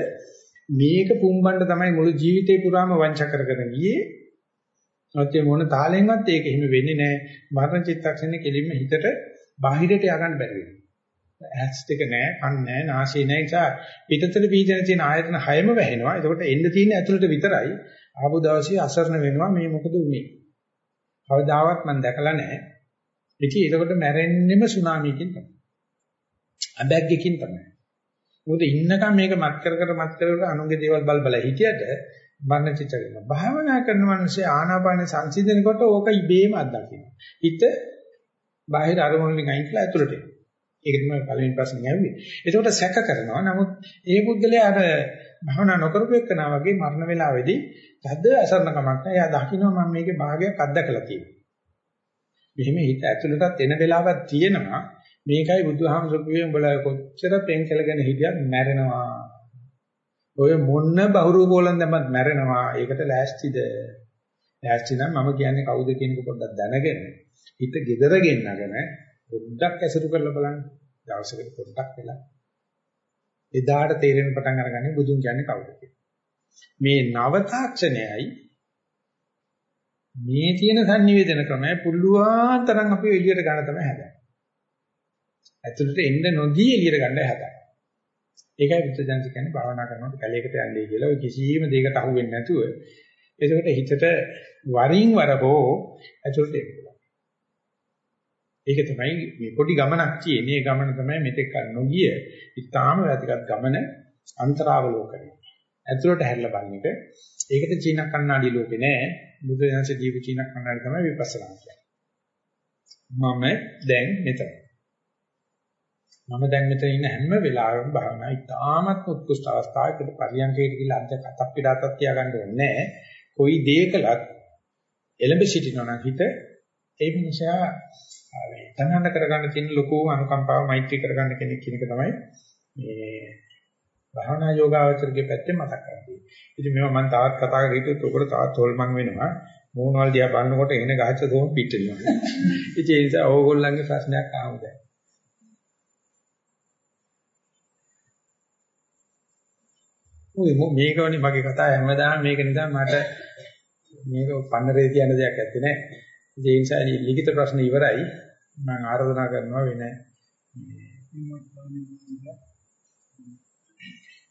මේක පුම්බන්න තමයි මුළු ජීවිතේ පුරාම වංචා කරගෙන ගියේ. නැත්නම් මොන තාලෙන්වත් ඒක එහෙම වෙන්නේ නැහැ. මරණ චිත්තක්ෂණේ කෙලින්ම හිතට බාහිරට ය아가න්න බැරි වෙනවා. ඇස් දෙක නැහැ, කන් නැහැ, නාසය නැහැ. ඒ නිසා පිටතට පීඩන තියෙන ආයතන හයම වැහෙනවා. ඒකට එන්න තියෙන ඇතුළට විතරයි. ආපු දවසේ අසරණ වෙනවා මේ මොකද උනේ. කවදාවත් මම දැකලා නැහැ. ඉතින් ඒකට මැරෙන්නෙම සුනාමියකින් තමයි. අබැග්ගකින් තමයි. මොකද ඉන්නකම් මේක මත් කර කර මත් කර කර අනුන්ගේ දේවල් බල බල හිටියට මරණ චිත්ත වෙනවා. භාවනා කරන මිනිස්සේ ආනාපාන සංසිඳනකොට ඕක ඉබේම අත්දකින්න. හිත බාහිර අරමුණු වලින් අයින් කළා ඇතුළට එනවා. ඒක තමයි පළවෙනි ප්‍රශ්නේ ඇහුවේ. ඒකට සැක කරනවා. නමුත් ඒ පුද්ගලයා අර භවනා නොකරපු එක්කනා වගේ මරණ වේලාවේදී තද අසරණකමක් නැහැ. එයා දකින්න මම මේකේ භාගයක් අත්දකලා තියෙනවා. මෙහෙම හිත ඇතුළටත් එන වෙලාවක් තියෙනවා. මේකයි බුදුහාමුදුරුවෝ උඹලා කොච්චර පෙන්කලගෙන හිටියත් මැරෙනවා. ඔය මොන්න බහුරු කෝලම් දැම්මත් මැරෙනවා. ඒකට ලෑස්තිද? ලෑස්ති නම් මම කියන්නේ කවුද කියන එක පොඩ්ඩක් දැනගෙන හිත gedera ගෙන්නගෙන පොඩ්ඩක් ඇසුරු කරලා බලන්න. දවසකට පොඩ්ඩක් වෙලා. එදාට තේරෙන පටන් අරගන්නේ බුදුන් කියන්නේ කවුද මේ නව තාක්ෂණයයි මේ තියෙන sannivedana ක්‍රමය පුළුවන් තරම් අපි එළියට ගන්න තමයි හදන්නේ. ඇතුළට එන්න නොදී එළියට ගන්න හදන්නේ. ඒකයි බුද්ධ කියන්නේ භාවනා කරනකොට කැලේකට යන්නේ කියලා ඔය කිසියම් දෙයකට අහු වෙන්නේ නැතුව එතකොට හිතට වරින් වර හෝ ඇතුළට එන්න. ඒක තමයි මේ පොඩි ගමනක් තියෙන්නේ. ඒ ගමන තමයි මෙතෙක් නොගිය ඉතාම වැදගත් ගමන අන්තරාවලෝකනය. ඇතුළට හැරිලා බලන එක. ඒකට චීන කන්නාඩි ලෝකේ නෑ. බුදු දහමේ දීප චීන කන්නාඩි තමයි විපස්සනා කියන්නේ. මම දැන් මෙතන. මම දැන් මෙතන ඉන්න හැම වෙලාවෙම භාවනා ඉතාමත් උත්කෘෂ්ඨ අවස්ථාවකට පරියන්කයට ගිහලා අන්ත කතක් පිටාතක් තියාගන්න ඕනේ නෑ. කොයි දෙයකලත් එළඹ සිටිනවා නම් හිත ඒ නිසා මේ තනහන කරගන්න තියෙන ලොකු අනුකම්පාව මෛත්‍රී කරගන්න කෙනෙක් කියන එක තමයි මේ භාවනා යෝගාවචරගේ පැත්තේ මතක් කරගන්නේ. ඉතින් මේවා මම තවත් කතා කරලා හිතුවොත් උකට තවත් තොල්මන් වෙනවා. මූණවල දිහා බලනකොට එන ගහච්ච තෝම පිටිනවා. ඉතින් ඒ නිසා ඕගොල්ලන්ගේ ප්‍රශ්නයක් ආවම දැන්. ඔය මේකවනේ මගේ කතාව හැමදාම මේක නිසා මට මේක පන්නරේ කියන දෙයක් ඇත්තේ නෑ. ඒ නිසා ලිඛිත ප්‍රශ්න ඉවරයි. මම ආරාධනා කරනවා වෙන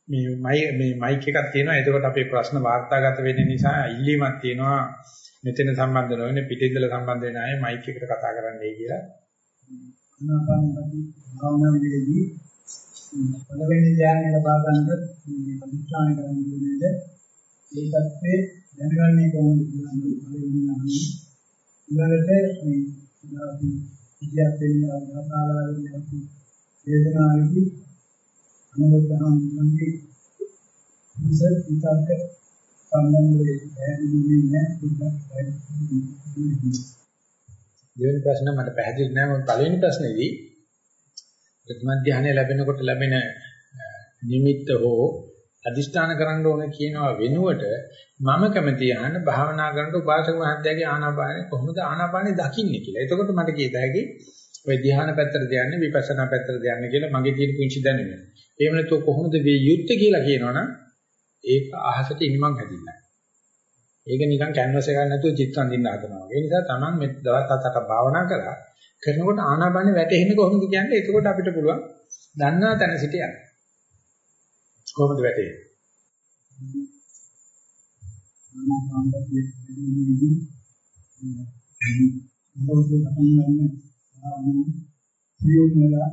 මේ මයි මේ මයික් එකක් තියෙනවා. එතකොට අපේ ප්‍රශ්න වාර්තාගත වෙන්න නිසා ඉල්ලීමක් තියෙනවා. මෙතන සම්බන්ධ නොවෙන පිටින්දල සම්බන්ධ වෙන අය මයික් එකට කතා කරන්නයි කියලා. අනාපානසති භාවනාවේදී පළවෙනි ධ්‍යානය ලබා ගන්නත් මේ අධිෂ්ඨාන කරන්න කියන්නේ ඒ தත්ත්වේ දැනගන්නේ කොහොමද කියන්නේ ඊළඟට මේ අපි ඉතිහාස දෙන්න ආසාවලින් අපි වේදනාවේදී අනුබද්ධහම් සම්පේ ඉසත් විතර්ක සම්බන්ධ වෙන්නේ නැහැ. දෙවෙනි ප්‍රශ්න මට පැහැදිලි නෑ. මම පළවෙනි ප්‍රශ්නේදී ප්‍රථම ධානය ලැබෙනකොට ලැබෙන නිමිත්ත හෝ අදිෂ්ඨාන කරන්න ඕන කියනවා වෙනුවට මම කැමති අහන්න භාවනා කරනකොට උපාසක මහත්තයාගේ ආනාපානෙ කොහොමද ආනාපානෙ දකින්නේ කියලා. එතකොට මට කියත හැකි ඔය ධ්‍යාන පැත්තට යන්නේ විපස්සනා පැත්තට යන්නේ කියලා මගේ තියෙන පුංචි දැනුම. එහෙම නැත්නම් කොහොමද මේ යුද්ධ කියලා කියනවනම් ඒක අහසට ඉනිමන් හැදින්න. ඒක නිකන් කැන්වස් එකක් නැතුව චිත්‍රම් දින්න හදනවා. ඒ නිසා Taman මේ දවස් හතක් භාවනා කරා කරනකොට ආනාපානෙ වැටෙන්නේ කොහොමද කියන්නේ? එතකොට අපිට පුළුවන් දන්නා තැන සිට යන්න. කොහොමද වැටෙන්නේ? මොකද තමයි සියුම් වෙලා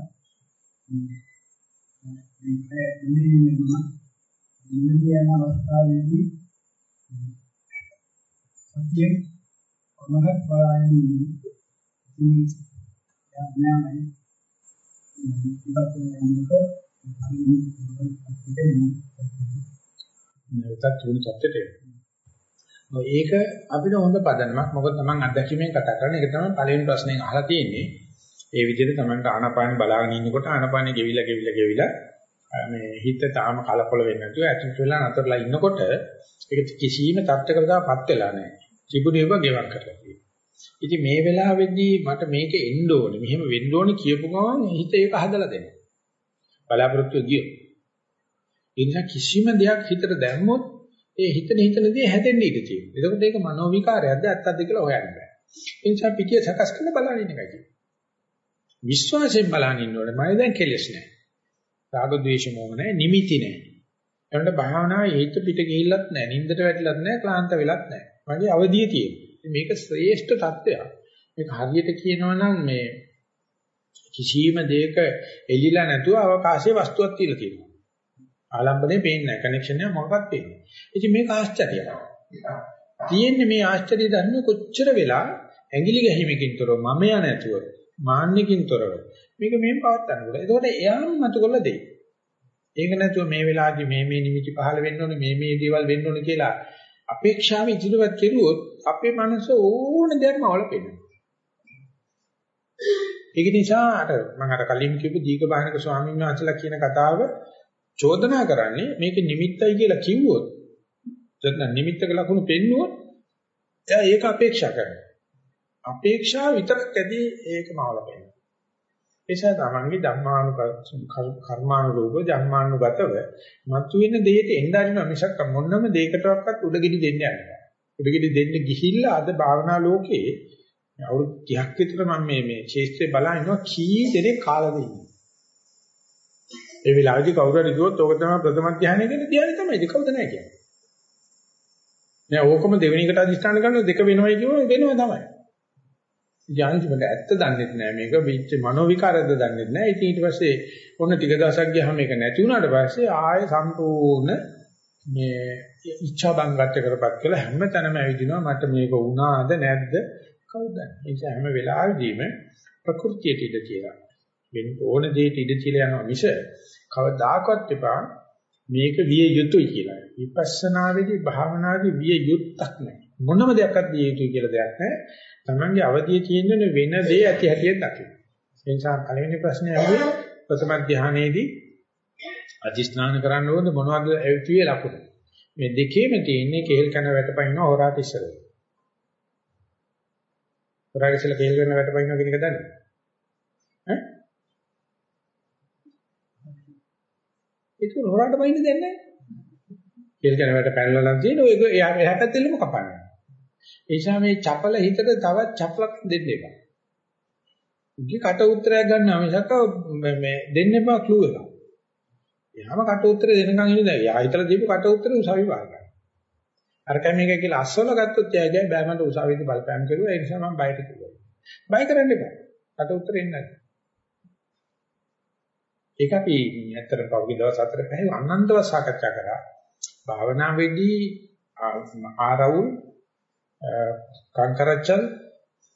මේ නිමිනම නිමින අවස්ථාවේදී සතියෙන් කොමහත් බලන්නේ ඉතින් යාඥාමයි ඉවත් වෙනකොට නැවතත් තුන් සත්‍යෙට ඒක අපිට හොඳ පදනමක්. මොකද තමන් අත්දැකීමෙන් කතා කරන්නේ ඒක තමයි පළවෙනි ප්‍රශ්නේ අහලා තියෙන්නේ. ඒ විදිහට තමන්ට ආනාපාන බලාගෙන ඉන්නකොට ආනාපානෙ ගෙවිලා ගෙවිලා ගෙවිලා මේ හිත තාම කලකොල වෙන්නේ නැතුව ඇතුළට වෙලා නතරලා ඉන්නකොට ඒක කිසිම තත්ත්වයකටපත් වෙලා නැහැ. ත්‍රිපුරේව ගෙවක් කරලා තියෙනවා ඉතින් මේ වෙලාවේදී මට මේක එන්න ඕනේ. මෙහෙම වෙන්න ඕනේ කියපු ගමන් හිත ඒක හදලා දෙනවා. බලාපොරොත්තු ගියෝ. ඒ නිසා කිසිම දෙයක් හිතට දැම්මොත් ඒ හිතන හිතන දේ හැදෙන්න ඉඩ තියෙනවා. එතකොට ඒක මනෝ විකාරයක්ද ඇත්තක්ද කියලා හොයන්න බෑ. ඒ නිසා පිටිය සකස් කරන බලන්න ඉන්න එකයි. විශ්වාසයෙන් බලන්න ඉන්නෝනේ. මම දැන් කෙලෙස් නැහැ. රාග ද්වේෂ මොහ නැහැ, නිමිති නැහැ. එතකොට භාවනාවේ හිත පිට ගිහිල්ලත් නැහැ, නින්දට වැටිලත් නැහැ, ක්ලාන්ත වෙලත් නැහැ. මගේ අවදිය තියෙනවා. මේක ශ්‍රේෂ්ඨ தත්වයක්. මේක හරියට කියනවා නම් මේ කිසියම් දෙයක එලිලා නැතුව අවකාශයේ වස්තුවක් තියලා තියෙනවා. ආලම්බනේ පේන්නේ නැහැ. කනෙක්ෂන් එක මොකක්වත් පේන්නේ. ඉතින් මේක ආශ්චර්යයක්. තියෙන්නේ මේ ආශ්චර්ය ධර්ම කොච්චර වෙලා ඇඟිලි ගැහිමකින් තොරව මම ය නැතුව මාන්නකින් තොරව මේක මෙහෙම පවත් ගන්නකොට. ඒකෝට එයාම මතු කරලා දෙයි. ඒක නැතුව මේ වෙලාවේදී මේ මේ නිමිති පහළ වෙන්න ඕනේ මේ මේ දේවල් වෙන්න ඕනේ කියලා අපේක්ෂාව ඉදිරියට කෙරුවොත් අපේ මනස ඕන දෙයක්ම අවල පෙන්නනවා. ඒක නිසා අර මම අර කලින් කියපු දීඝබාහනක ස්වාමීන් වහන්සේලා කියන කතාව චෝදනා කරන්නේ මේක නිමිත්තයි කියලා කිව්වොත් නැත්නම් නිමිත්තක ලකුණු පෙන්නුවොත් එයා ඒක අපේක්ෂා කරනවා. අපේක්ෂාව විතරක් ඇදී ඒකම අවලපෙනවා. එසා තමන්ගේ ධර්මානු කර්මානුරූප ධර්මානුගතව මතුවෙන දෙයට එන්න අරින මිසක් මොනම දෙයකටවත් උඩගිනි දෙන්න යන්නේ. උඩගිනි දෙන්න ගිහිල්ලා අද භාවනා ලෝකේ අවුරුදු 30ක් විතර මම මේ මේ ක්ෂේත්‍රේ බලන ඉන්නවා කී දෙනෙක් කාලද ඉන්නේ. ඒ වෙලාවේදී කවුරු හරි කිව්වොත් ඕක තමයි ප්‍රථම ධානය කියන ධානය තමයි. ඒක කවුද නැහැ කියන්නේ. නෑ ඕකම දෙවෙනි එකට අදිස්ථාන කරන දෙක වෙනවයි කියවම වෙනව තමයි. ඥානජීවල ඇත්ත දන්නේ නැහැ මේක විච්ච මනෝ විකාරයක්ද දන්නේ නැහැ. ඉතින් ඊට පස්සේ ඔන්න ටික දවසක් ගියාම මේක නැති වුණාට පස්සේ ආය සම්පූර්ණ මේ ඉච්ඡා බංගත්‍ය කරපත් කළ හැම තැනම ඇවිදිනවා මට මේක වුණාද නැද්ද කවුද දන්නේ. ඒ නිසා හැම වෙලාවෙදීම ප්‍රകൃතියට ඉඳ කියලා. වෙන ඕන දෙයකට ඉඳ කියලා යනවා මිස කවදාකවත් එපා මේක විය යුතුයි කියලා. විපස්සනාවේදී භාවනාවේ විය යුත්තක් නැහැ. මොනම දෙයක්වත් විය යුතුයි කියලා දෙයක් නැහැ. Tamange අවදියේ තියෙන වෙන දේ ඇති හැටියෙන් දකින්න. ඒ නිසා පළවෙනි ප්‍රශ්නේ අහුවේ ප්‍රථම ධානයේදී අධිස්නාන කරන්න ඕනේ මොනවද ඇවිත්වියේ ලකුණු. මේ දෙකේම තියෙන්නේ කේල් කන වැටපයින්න හොරාට ඉස්සරහ. හොරාට ඉස්සරහ කේල් කන වැටපයින්න කියන එක දන්නේ? ඈ? ඒක හොරාට පයින්න දෙන්නේ නැහැ. කේල් කන වැට පැනලා නම් තියෙන ඔය එහා පැත්තෙල්ලම කපන්නේ. ඒ නිසා මේ චපල හිතට තවත් චපලක් දෙන්න එපා. උගේ කට උත්තරයක් ගන්නවා මිසක් මේ දෙන්න එපා ක්ලූ එකක්. එයාම කට උත්තර දෙනකන් ඉන්නේ දැන්. යා හිතලා දීපු කට උත්තරේ උසාවි වාගන්න. අර කැමේක කියලා අස්සවල ගත්තොත් එයාගේ බෑ මට උසාවියේදී බලපෑම් කරුවා. ඒ නිසා මම බයට කිව්වා. බය කරන්න එපා. කට උත්තරේ එන්නේ නැහැ. ඒක අපි ඇත්තට පහුගිය දවස් හතර පහේ අනන්තව සාකච්ඡා කරා. භාවනාවේදී ආරවුල් කංකරච්චල්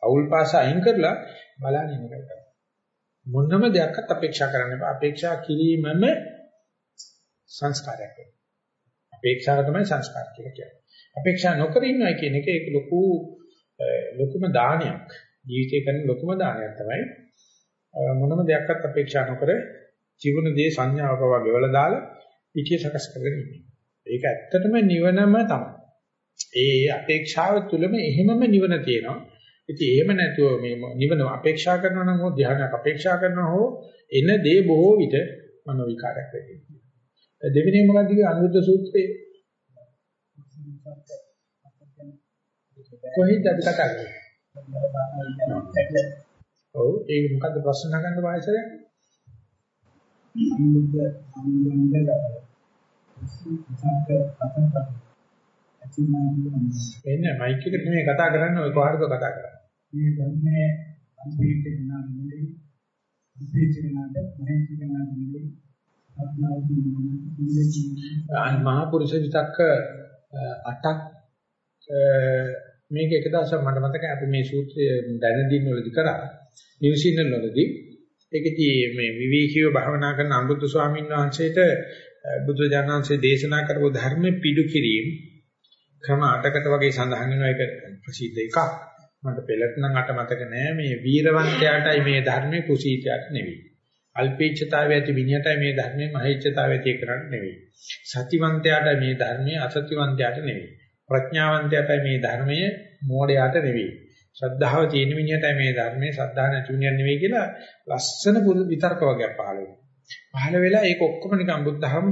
අවුල් පාස අයින් කරලා බලන්න ඉන්න එකයි. මොනම දෙයක්වත් අපේක්ෂා කරන්න එපා. අපේක්ෂා කිරීමම සංස්කාරයක් වෙනවා. අපේක්ෂාව තමයි සංස්කාර කියලා කියන්නේ. අපේක්ෂා නොකර ඉන්නවා කියන එක ඒක ලොකු ලොකුම දානයක්. ජීවිතේ කරන ලොකුම දානයක් තමයි. මොනම දෙයක්වත් අපේක්ෂා නොකර ජීවන දේ සංඥාවක වගේ වල දාලා පිටිය සකස් කරගෙන ඉන්නේ. ඒක ඇත්තටම නිවනම තමයි. ඒ අපේක්ෂාව තුළම එහෙමම නිවන තියෙනවා. ඉතින් එහෙම නැතුව මේ නිවන අපේක්ෂා කරනවා නම් හෝ ධ්‍යානයක් අපේක්ෂා කරනවා හෝ එන දේ බොහෝ විට මනෝ විකාරයක් වෙන්නේ. දෙවෙනි මොකක්ද කිව්වේ අනුරුද්ධ සූත්‍රයේ කොහෙද අපි කතා කරන්නේ? ඔව් ඒක මොකද්ද ප්‍රශ්න නගන්න වායසරේ? අනුරුද්ධ අනුරුද්ධ එන්නේ මයික් එකට නෙමෙයි කතා කරන්නේ ඔය කොහරද කතා කරන්නේ. මේ ධර්මයේ අන්තිමට ගණන් නෙමෙයි. අන්තිමට ගණන් මහින්ද නෙමෙයි. මහා පුරුෂ විතක්ක අටක් මේක එක දවසක් මට මතකයි අපි මේ සූත්‍රය දැනදීන් වලදී කරා. නිව්සීලන්ත වලදී. ඒකදී මේ විවේකීව භාවනා කරන අනුරුද්ධ ස්වාමීන් වහන්සේට බුදු දඥාන්සේ දේශනා කරපු ධර්ම පිටු කිරීම ක්‍රම අටකට වගේ සඳහන් වෙනවා. ඒක ප්‍රසිද්ධ එකක්. මට පෙළට නම් අට මතක නෑ. මේ වීරවන්තයාටයි මේ ධර්මයේ කුසීතයට නෙවෙයි. අල්පේච්ඡතාවය ඇති විඤ්ඤාතයි මේ ධර්මයේ මහේච්ඡතාවය ඇති කරන්නේ නෙවෙයි. සතිවන්තයාට මේ ධර්මයේ අසතිවන්තයාට නෙවෙයි. ප්‍රඥාවන්තයාට මේ ධර්මයේ මෝඩයාට නෙවෙයි. ශ්‍රද්ධාව තියෙන විඤ්ඤාතයි මේ ධර්මයේ ශ්‍රද්ධා නැති විඤ්ඤාත නෙවෙයි කියලා ලස්සන විතර්ක වගේක් පහළ වෙනවා. පහළ වෙලා ඒක ඔක්කොම නිකන් බුද්ධහම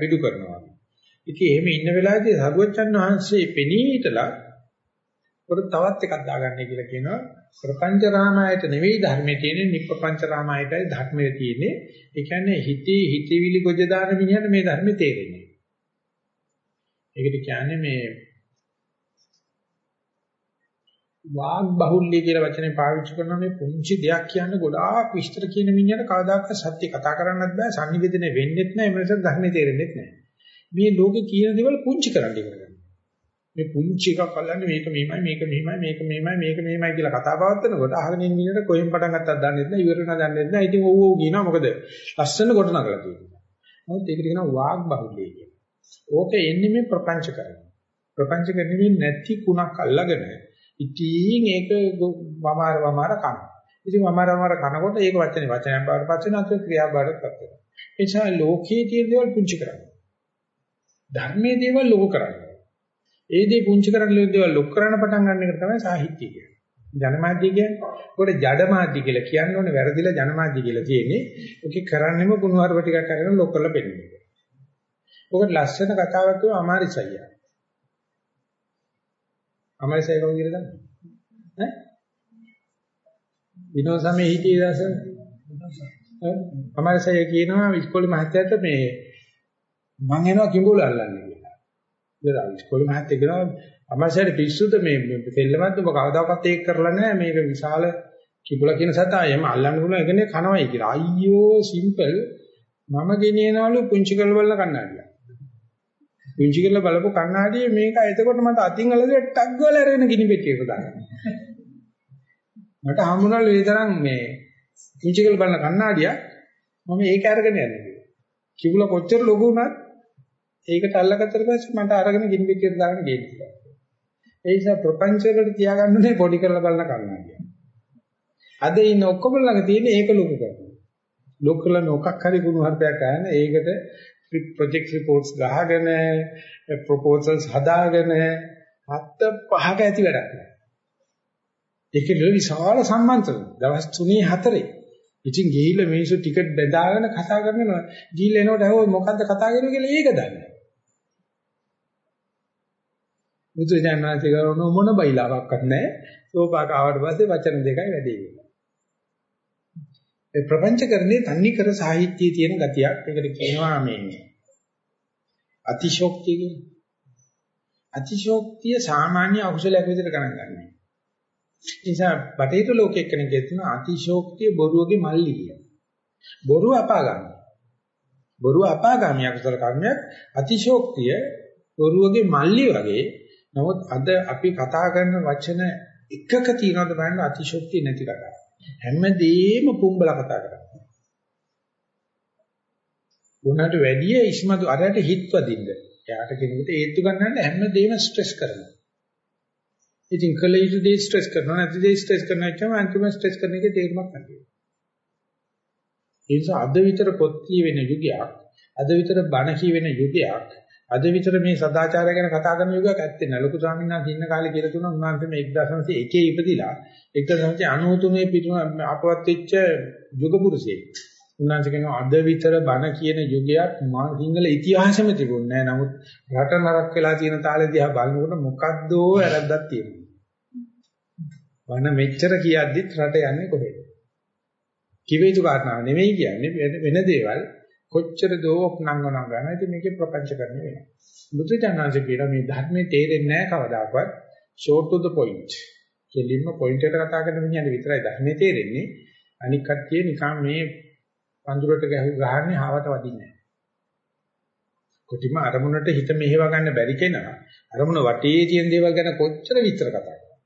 පිටු කරනවා. ඉතින් එහෙම ඉන්න වෙලාවේදී සරුවච්චන් වහන්සේ පෙනී හිටලා පොර තවත් එකක් දාගන්නයි කියලා කියනවා. ප්‍රපංච රාමායත නෙවෙයි ධර්මයේ තියෙන්නේ නිප්පංච රාමායතයි ධර්මයේ තියෙන්නේ. ඒ කියන්නේ හිතේ හිතවිලි ගොජ දාන මිනිහට මේ ධර්මයේ තේරෙන්නේ. ඒකට කියන්නේ මේ වාග් බහුල්‍ය කියලා වචනේ පාවිච්චි කරන මේ පුංචි දෙයක් කියන්නේ ගොඩාක් විස්තර කියන මිනිහට කවදාකවත් සත්‍ය කතා කරන්නත් බෑ සංනිවේදනය වෙන්නෙත් නෑ ඒ නිසා ධර්මයේ තේරෙන්නෙත් නෑ. මේ ලෝකේ කියන දේවල් පුංචි කරන්න ඉගෙන ගන්න. මේ පුංචි එකක් අල්ලන්නේ මේක මෙහෙමයි මේක මෙහෙමයි මේක මෙහෙමයි මේක මෙහෙමයි කියලා කතා පවත්වනකොට අහගෙන ඉන්න ඉන්නට කොහෙන් පටන් ගත්තද දන්නේ නැහැ ඉවරන දන්නේ නැහැ ඉතින් ඔව් ඔව් කියනවා මොකද ලස්සන කොට නගලා තියෙනවා නමුත් ඒකට කියනවා වාග් බහුල්‍ය කියලා ඕක එන්නේ මේ ප්‍රපංච කරන ප්‍රපංච කරන්නේ නැති කුණක් අල්ලගෙන ඉතින් ඒක වමාර වමාර කන ඉතින් වමාර වමාර කනකොට ඒක වචනේ වචනයක් බවට පත් වෙනවා ඒක ක්‍රියා බවට පත් වෙනවා ඒ නිසා ලෝකයේ තියෙන දේවල් පුංචි කරන්නේ ධර්මයේ දේවල් ලොකු කරන්නේ ඒ දේ පුංචි කරන්න දේවල් ලොක් කරන්න පටන් ගන්න එක තමයි සාහිත්‍ය කියන්නේ. ජනමාධ්‍ය කියන්නේ. ඒකට ජඩමාධ්‍ය කියලා කියන්න ඕනේ වැරදිලා ජනමාධ්‍ය කියලා තියෙන්නේ. ඔකේ කරන්නෙම කුණුහරුප ටිකක් අරගෙන ලොක් කරලා පෙන්නන එක. ඔකට ලස්සන කතාවක් කිව්වා අමාරි සයියා. අමාරි සයියා කොහොමද කියලා දන්නේ? ඈ? විනෝද සමයේ හිටියේ දැසන. අමාරි සයියා කියනවා ඉස්කෝලේ මහත්තයාට මේ මං එනවා කිඹුල අල්ලන්න කියලා. ඉතින් ඉස්කෝලේ මහත්තයා කියනවා අමාරි සයියාට පිස්සුද මේ දෙල්ලමත් ඔබ කවදාකවත් ඒක කරලා නැහැ මේක විශාල කිඹුල කියන සතා එහෙම අල්ලන්න පුළුවන් එකනේ කනවයි කියලා. අයියෝ සිම්පල් මම ගෙනියනවලු පුංචි කල්වල කන්නාඩිය. පුංචි කළ බලපු කණ්ණාඩියේ මේක එතකොට මට අතින් අල්ලගෙන ටක් ගාලා අරගෙන ගිනි පෙට්ටියක දානවා. මට හම්බුනලු ඒ තරම් මේ පුංචි කළ බලන කණ්ණාඩිය මම ඒක අරගෙන යන්නේ. කිඹුලා කොච්චර ලොකු වුණත් ඒකට අල්ලගත්තට පස්සේ මට අරගෙන ගිනි පිටියට දාගෙන ගේනවා. ඒ නිසා ප්‍රපංච වලට තියාගන්නේ පොඩි කරලා බලන කන්නාඩිය. අද ඉන්න ඔක්කොම ළඟ තියෙන ඒක ලොකු කරනවා. ලොකු කරලා මොකක් හරි ගුණ හර්පයක් ගන්න ඒකට ප්‍රොජෙක්ට් රිපෝට්ස් ගහගෙන ප්‍රොපෝසල්ස් හදාගෙන හත් පහක ඇති වැඩක් නෑ. ඒකේ විශාල සම්මන්ත්‍රණ දවස් 3 4 ඉතින් ගිහිල්ලා මිනිස්සු ටිකට් බෙදාගෙන කතා කරනවා. ගිහිල්ලා එනකොට ඇහුවොත් මොකද්ද කතා කරන්නේ කියලා ඒක දන්නේ. බුදුජානනාති කරන මොන බයිලාවක්වත් නැහැ. සෝපාක ආවට පස්සේ වචන දෙකයි වැඩි වෙනවා. ඒ ප්‍රපංචකරණේ තන්නි කර සාහිත්‍යයේ තියෙන ගතියක්. ඒකට කියනවා මේ අතිශෝක්තිය කියන්නේ. අතිශෝක්තිය සාමාන්‍ය අකුසලයක් විදිහට ගණන් ගන්නවා. නිසා බටහිර ලෝකෙක කෙනෙක් කියන අතිශෝක්තිය බොරුවගේ මල්ලි කියන. බොරුව අපාගාමී. බොරුව අපාගාමී අකුසල කර්මයක් අතිශෝක්තිය බොරුවගේ මල්ලි වගේ නමුත් අද අපි කතා කරන වචන එකක තියනවද බලන්න අතිශෝක්තිය නැති කතාව. හැමදේම පුම්බල කතා කරන්නේ. උනට වැඩිය ඉස්මතු අරයට හිත් වදින්න. එයාට කෙනෙකුට ඒත්තු ගන්නන්න හැමදේම ස්ට්‍රෙස් කරනවා. ඉතින් කල යුතු දේ ස්ට්‍රෙස් කරනවා නැති දේ ස්ට්‍රෙස් කරනවා කියම අන්තිම ස්ට්‍රෙස් කරන එකේ තේරුමක් නැහැ. ඒ නිසා අද විතර පොත් කියවෙන යුගයක්, අද විතර බණ කියවෙන යුගයක්, අද විතර මේ සදාචාරය ගැන කතා කරන යුගයක් ඇත්තේ නැහැ. ලොකු ස්වාමීන් වහන්සේ ඉන්න කාලේ කියලා තුන උන්වහන්සේ මේ 1901 ඉපදිලා 1993 පිටුම අපවත් වෙච්ච යුග පුරුෂයෙක්. උන්වහන්සේ කියනවා අද විතර බණ කියන යුගයක් මා සිංහල ඉතිහාසෙම තිබුණේ නැහැ. නමුත් රට නරක වෙලා තියෙන තාලේ දිහා බලනකොට මොකද්දෝ වැරද්දක් තියෙනවා. බණ මෙච්චර කියද්දිත් රට යන්නේ කොහෙද? කිවේතු කාරණා නෙවෙයි කියන්නේ වෙන දේවල් කොච්චර දෝක් නංගනං ගන්න. ඉතින් මේකේ ප්‍රපංච කරන්න වෙනවා. බුදුචානන්සේ කියන මේ ධර්මයේ තේරෙන්නේ නැහැ කවදාකවත් short to the point. කෙලින්ම point එකට කතා කරන මිනිහට විතරයි ධර්මයේ තේරෙන්නේ. අනික් කට්ටිය නිකන් මේ පඳුරට ගහන්නේ හාවට වදින්නේ නැහැ. කොටිම අරමුණට හිත මෙහෙව ගන්න බැරි කෙනා අරමුණ වටේ තියෙන දේවල් ගැන කොච්චර විස්තර කතා කරනවා.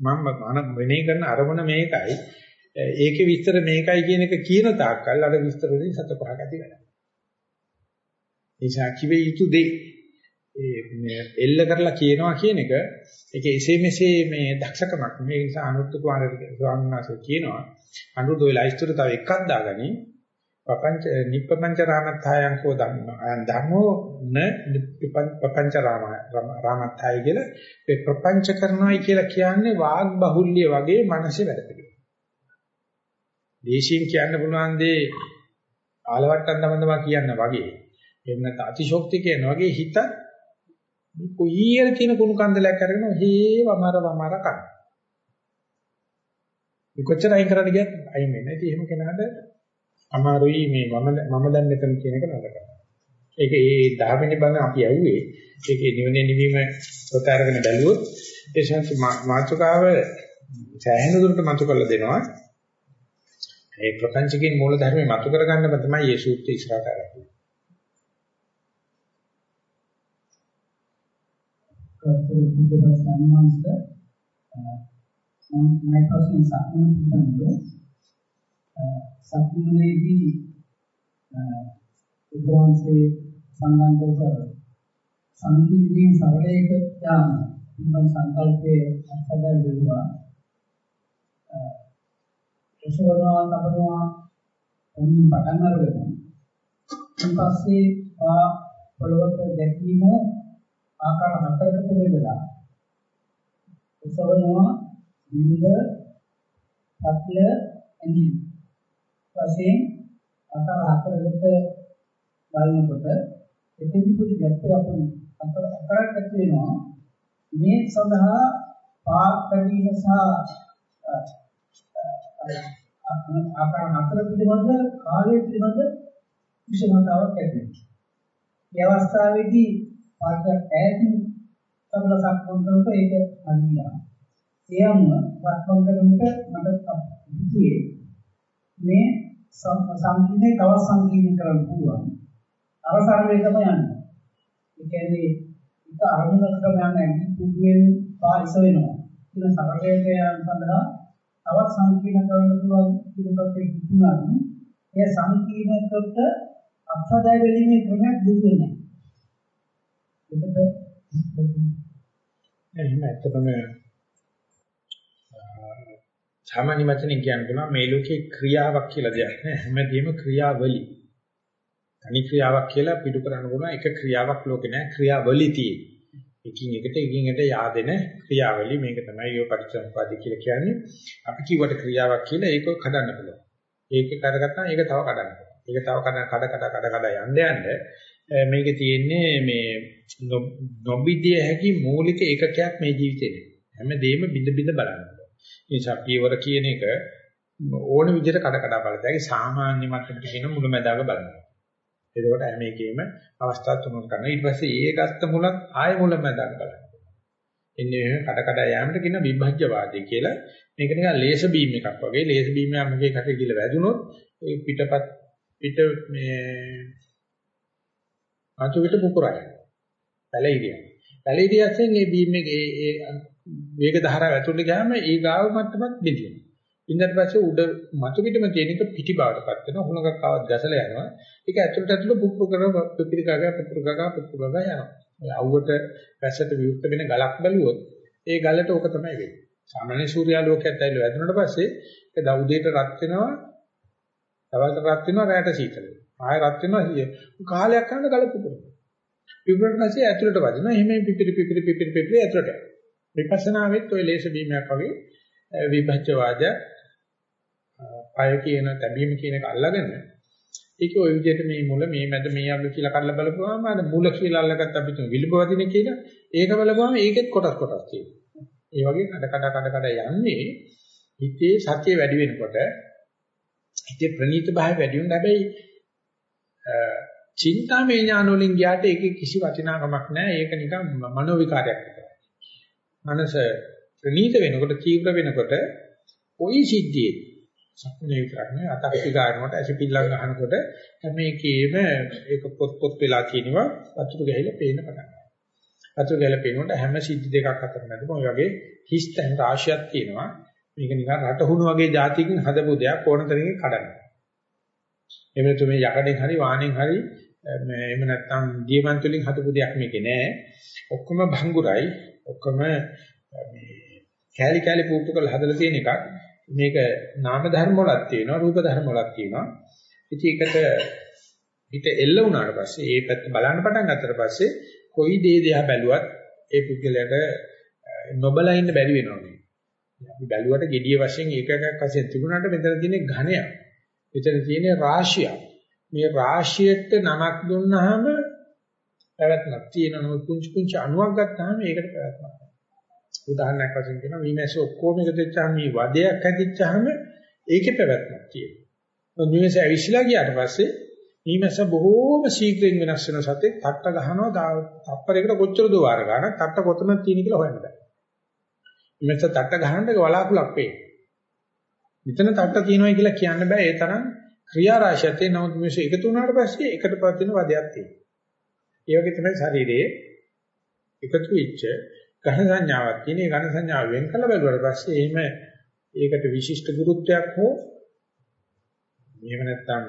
මම වෙනේ කරන අරමුණ මේකයි ඒකේ විස්තර මේකයි කියන එක කියන තාක්කල් අර විස්තර වලින් සත පහක් ඇති වෙනවා. ඒ ශාකිවේ යුතු දෙයි. ඒ එල්ල කරලා කියනවා කියන එක ඒක එසේ මෙසේ මේ දක්ෂකමක් මේ නිසා අනුත් කුමාරගේ ස්වාමීන් වහන්සේ කියනවා අනුරුද්ධ වෙලා ඉස්තර තව එකක් දාගනි පපංච නිප්පංච රාමත්ථයන් කෝ ධම්මයන් ධම්මෝ න පපංච රාම රාමත්ථය කියලා ප්‍රපංච කරනවායි කියලා කියන්නේ වාග් බහුල්‍ය වගේ මානසික වැඩපිළිවෙල පිළිවෙල. දේශින් කියන්න පුළුවන් දේ ආලවට්ටම් තමන්දම කියන්න වගේ එහෙම නැත්නම් අතිශෝක්ති කියන වගේ හිත කොයියර කියන කුණු කන්දලයක් අරගෙන හේ වමර වමර කන. මේ කොච්චර අයින් කරන්න ගියත් අයින් වෙන්නේ. ඉතින් එහෙම කෙනාට අමාරුයි මේ මම මම දැන් මෙතන කියන එක නතර කරන්න. ඒක ඒ 10 වෙනි බණ අපි ඇහුවේ. ඒකේ නිවනේ නිවීම පොත අරගෙන බැලුවොත් ඒ ශාන්ති මාතෘකාව සෑහෙන දුරට මතු කරලා දෙනවා. ඒ ප්‍රපංචකේ මූල ධර්මේ මතු කරගන්නම තමයි මේ සූත්‍රය ඉස්සරහට අරගෙන. කර්තෘ සම්මානස්ත මම ප්‍රශ්න සම්මුඛ කරනවා සම්මුලේදී උපවාසයේ සම්බන්ධව කර සංකීර්ණ සරලයක යාම මම සංකල්පයේ අත්දැක දෙනවා එසවනවා තබනවා. එන්න පටන් අරගෙන ඊට පස්සේ ආ පොළවට දැකීම ආකාර හතරකට බෙදලා එසවනවා නිඳ පත්ල ඇඟි වශයෙන් ආකාර හතරකට බලනකොට එතෙදි පොඩි ගැටයක් අපුණ අතර අතරකට වෙනවා. මේ සඳහා පාක් පැදීම සහ ආකාර හතර පිළිබඳ කාලය පිළිබඳ විෂමතාවක් ඇති වෙනවා. මේ අවස්ථාවේදී පාඩයක් ඈතින් සම්ල සක්මන් කරනකොට ඒක අනිනවා. එයම සක්මන් කරනකොට මට හිතුවේ මේ සංකීර්ණේ තව සංකීර්ණ කරන්න පුළුවන්. අවසානයේ තමයි යන්නේ. ඒ කියන්නේ එක අරමුණකට යන්නේ පුදුමෙන් පාරිස වෙනවා. කියන සරලයට යන සඳහා තවත් සංකීර්ණ කරන්න පුළුවන් පිළිපැත්තේ හිතුණා නම් එය සංකීර්ණ කොට අත්හදා ගැනීමේ ක්‍රමයක් දුන්නේ නැහැ. එහෙනම් ඇත්තටම සාමාන්‍ය වචනෙන් කියන්න පුළුවන් මේ ලෝකේ ක්‍රියාවක් කියලා දෙයක් නෑ හැමදේම ක්‍රියාවලි. තනි ක්‍රියාවක් කියලා පිටු කරන්න පුළුවන් එක ක්‍රියාවක් ලෝකේ නෑ ක්‍රියාවලි තියෙන්නේ. එකින් එකට එකින් එකට yaadෙන ක්‍රියාවලිය මේක තමයි යෝ පරිච්ඡම්පාදි කියලා කියන්නේ. අපි කිව්වට ක්‍රියාවක් කියලා ඒක කඩන්න පුළුවන්. ඒක කරගත්තා ඒක තව කඩන්න පුළුවන්. ඒක තව කඩ කඩ කඩ කඩ කඩ යන්න යන්න මේකේ තියෙන්නේ මේ නොබිදිය හැකි මූලික ඒකකයක් මේ ජීවිතේ. හැමදේම බිඳ බිඳ බලන්න. ඒ නිසා පියවර කියන එක ඕන විදිහට කඩ කඩ බලද්දී සාමාන්‍ය මට්ටමට කියන මුලැමැදාක බලනවා. එතකොට හැම එකෙම අවස්ථා තුනක් ගන්න. ඊට පස්සේ ඒ ගත්ත මුලක් ආය මුලැමැදාක බලන්න. එන්නේ කඩ කඩ යෑමට කියන විභජ්‍යවාදී කියලා. මේක නිකන් ලේස බීම් එකක් වගේ. ලේස බීම් එක මොකේ කට කියලා වැදුනොත් ඒ පිටපත් පිට මේ අතු පිට පුපුරයි. පැලිරිය. පැලිරියයෙන් මේ බීම් එකේ ඒ වේග ධාරාව ඇතුළට ගියාම ඒ ගාව මට්ටමත් බෙදෙනවා. ඉන්නත් පස්සේ උඩ මතු පිටම තියෙන එක පිටි බාටපත් වෙනවා. හුණගක් ආවත් ගැසලා යනවා. ඒක ඇතුළට ඇතුළට පුපුරු කරන පිපිරි ගගා පුපුරු ගගා පුපුරු ගගා යනවා. අවුවට වැස්සට විවුර්ත වෙන ගලක් බැලුවොත් ඒ ගලට ඕක තමයි වෙන්නේ. සාමාන්‍ය සූර්යාලෝකයට ඇවිල්ලා වැදුනට පස්සේ ඒක දවුදේට රත් වෙනවා දවල්ට රත් වෙනවා රැට සීතල වෙනවා. ආය රත් වෙනවා සිය. කාලයක් යනකොට ගල පුපුරනවා. පිපුරන පස්සේ ඇතුළට වදිනවා. එහෙම පිපිරි පිපිරි පිපිරි පිපිරි ඇතුළට යනවා. විපස්සනාවෙත් ඔය ලේස බීමයක් වගේ විභජ්‍ය වාද අය කියන තැබීම කියන එක අල්ලගෙන ඒක ওই විදිහට මේ මුල මේ මැද මේ අග කියලා කඩලා බලපුවාම අර මුල කියලා අල්ලගත්ත අපි තුන විලුඹවදින කියලා ඒක බලපුවාම ඒකෙත් කොටස් කොටස් තියෙනවා. ඒ වගේ කඩ කඩ කඩ කඩ යන්නේ හිතේ සත්‍ය වැඩි වෙනකොට හිතේ ප්‍රනීත භාවය වැඩි වෙන හැබැයි චින්තාමය ඥාන වලින් ගියාට ඒකේ කිසි වටිනාකමක් නැහැ. ඒක නිකන් මනෝ විකාරයක් විතරයි. මනස ප්‍රනීත වෙනකොට තීව්‍ර වෙනකොට ওই සිද්ධියේ සක්මනේ විතරක් නෙවෙයි අතක්ටි ගන්නකොට ඇසිපිල්ලම් ගන්නකොට මේකේම ඒක පොත් පොත් වෙලා කියනවා වතුර ගහලා පේන්න පටන් ගන්නවා. වතුර ගහලා පේනකොට හැම සිද්ධි දෙකක් අතර මැදම ඔය වගේ හිස් තැන් රාශියක් තියෙනවා. මේක නිකන් රටහුණු වගේ જાතියකින් හදපු දෙයක් ඕන තරමින් කඩනවා. එහෙම නැත්නම් මේ යකඩෙන් හරි වාණෙන් හරි එහෙම නැත්නම් දියමන්ත වලින් හදපු දෙයක් මේකේ නෑ. ඔක්කොම භංගුරයි. ඔක්කොම මේ කෑලි කෑලි පුප්පු කරලා හදලා තියෙන එකක්. මේක නාම ධර්ම වලක් තියෙනවා රූප ධර්ම වලක් තියෙනවා. ඉතින් ඒකට හිත එල්ල වුණාට පස්සේ ඒ පැත්ත බලන්න පටන් ගත්තට පස්සේ කොයි දේ දිහා බැලුවත් ඒ පුද්ගලයාට නොබලා ඉන්න බැරි වෙනවා මේ. අපි බැලුවට gediya වශයෙන් එක එකක් වශයෙන් තිබුණාට මෙතන තියෙන ඝණයක්. මෙතන තියෙන රාශියක්. මේ රාශියට නමක් දුන්නාම පැවැත්මක් තියෙනවා. කුංචු කුංචු අණුවක් ගත්තාම ඒකට පැවැත්මක් උදාහරණයක් වශයෙන් කියනවා මේ මැස්ස ඔක්කොම එකතු වෙච්චාම මේ වදයක් හැදිච්චාම ඒකේ පැවැත්මක් තියෙනවා. නිවස ඇවිස්සලා ගියාට පස්සේ මේ මැස්ස බොහෝම ශීඝ්‍රයෙන් වෙනස් වෙන සතේ තට්ට ගහනවා තප්පරයකට කොච්චර දෝ වාර ගන්න තට්ට කොතනද තියෙන කියලා හොයන්න බෑ. මේ මැස්ස තට්ට ගහනකොට වලාකුලක් වේ. මෙතන තට්ට තියෙනවා කියලා කියන්න බෑ ඒ තරම් ක්‍රියා රාශියක් තියෙන නමුත් මේක එකතු වුණාට පස්සේ එකට පදින වදයක් තියෙනවා. ඒ වගේ තමයි ශරීරයේ එකතු වෙච්ච ඝන සංඥාවක් තියෙන. ඒ ඝන සංඥාව වෙන් කළ බැලුවට පස්සේ එහෙම ඒකට විශිෂ්ට ගුරුත්වයක් හෝ එහෙම නැත්නම්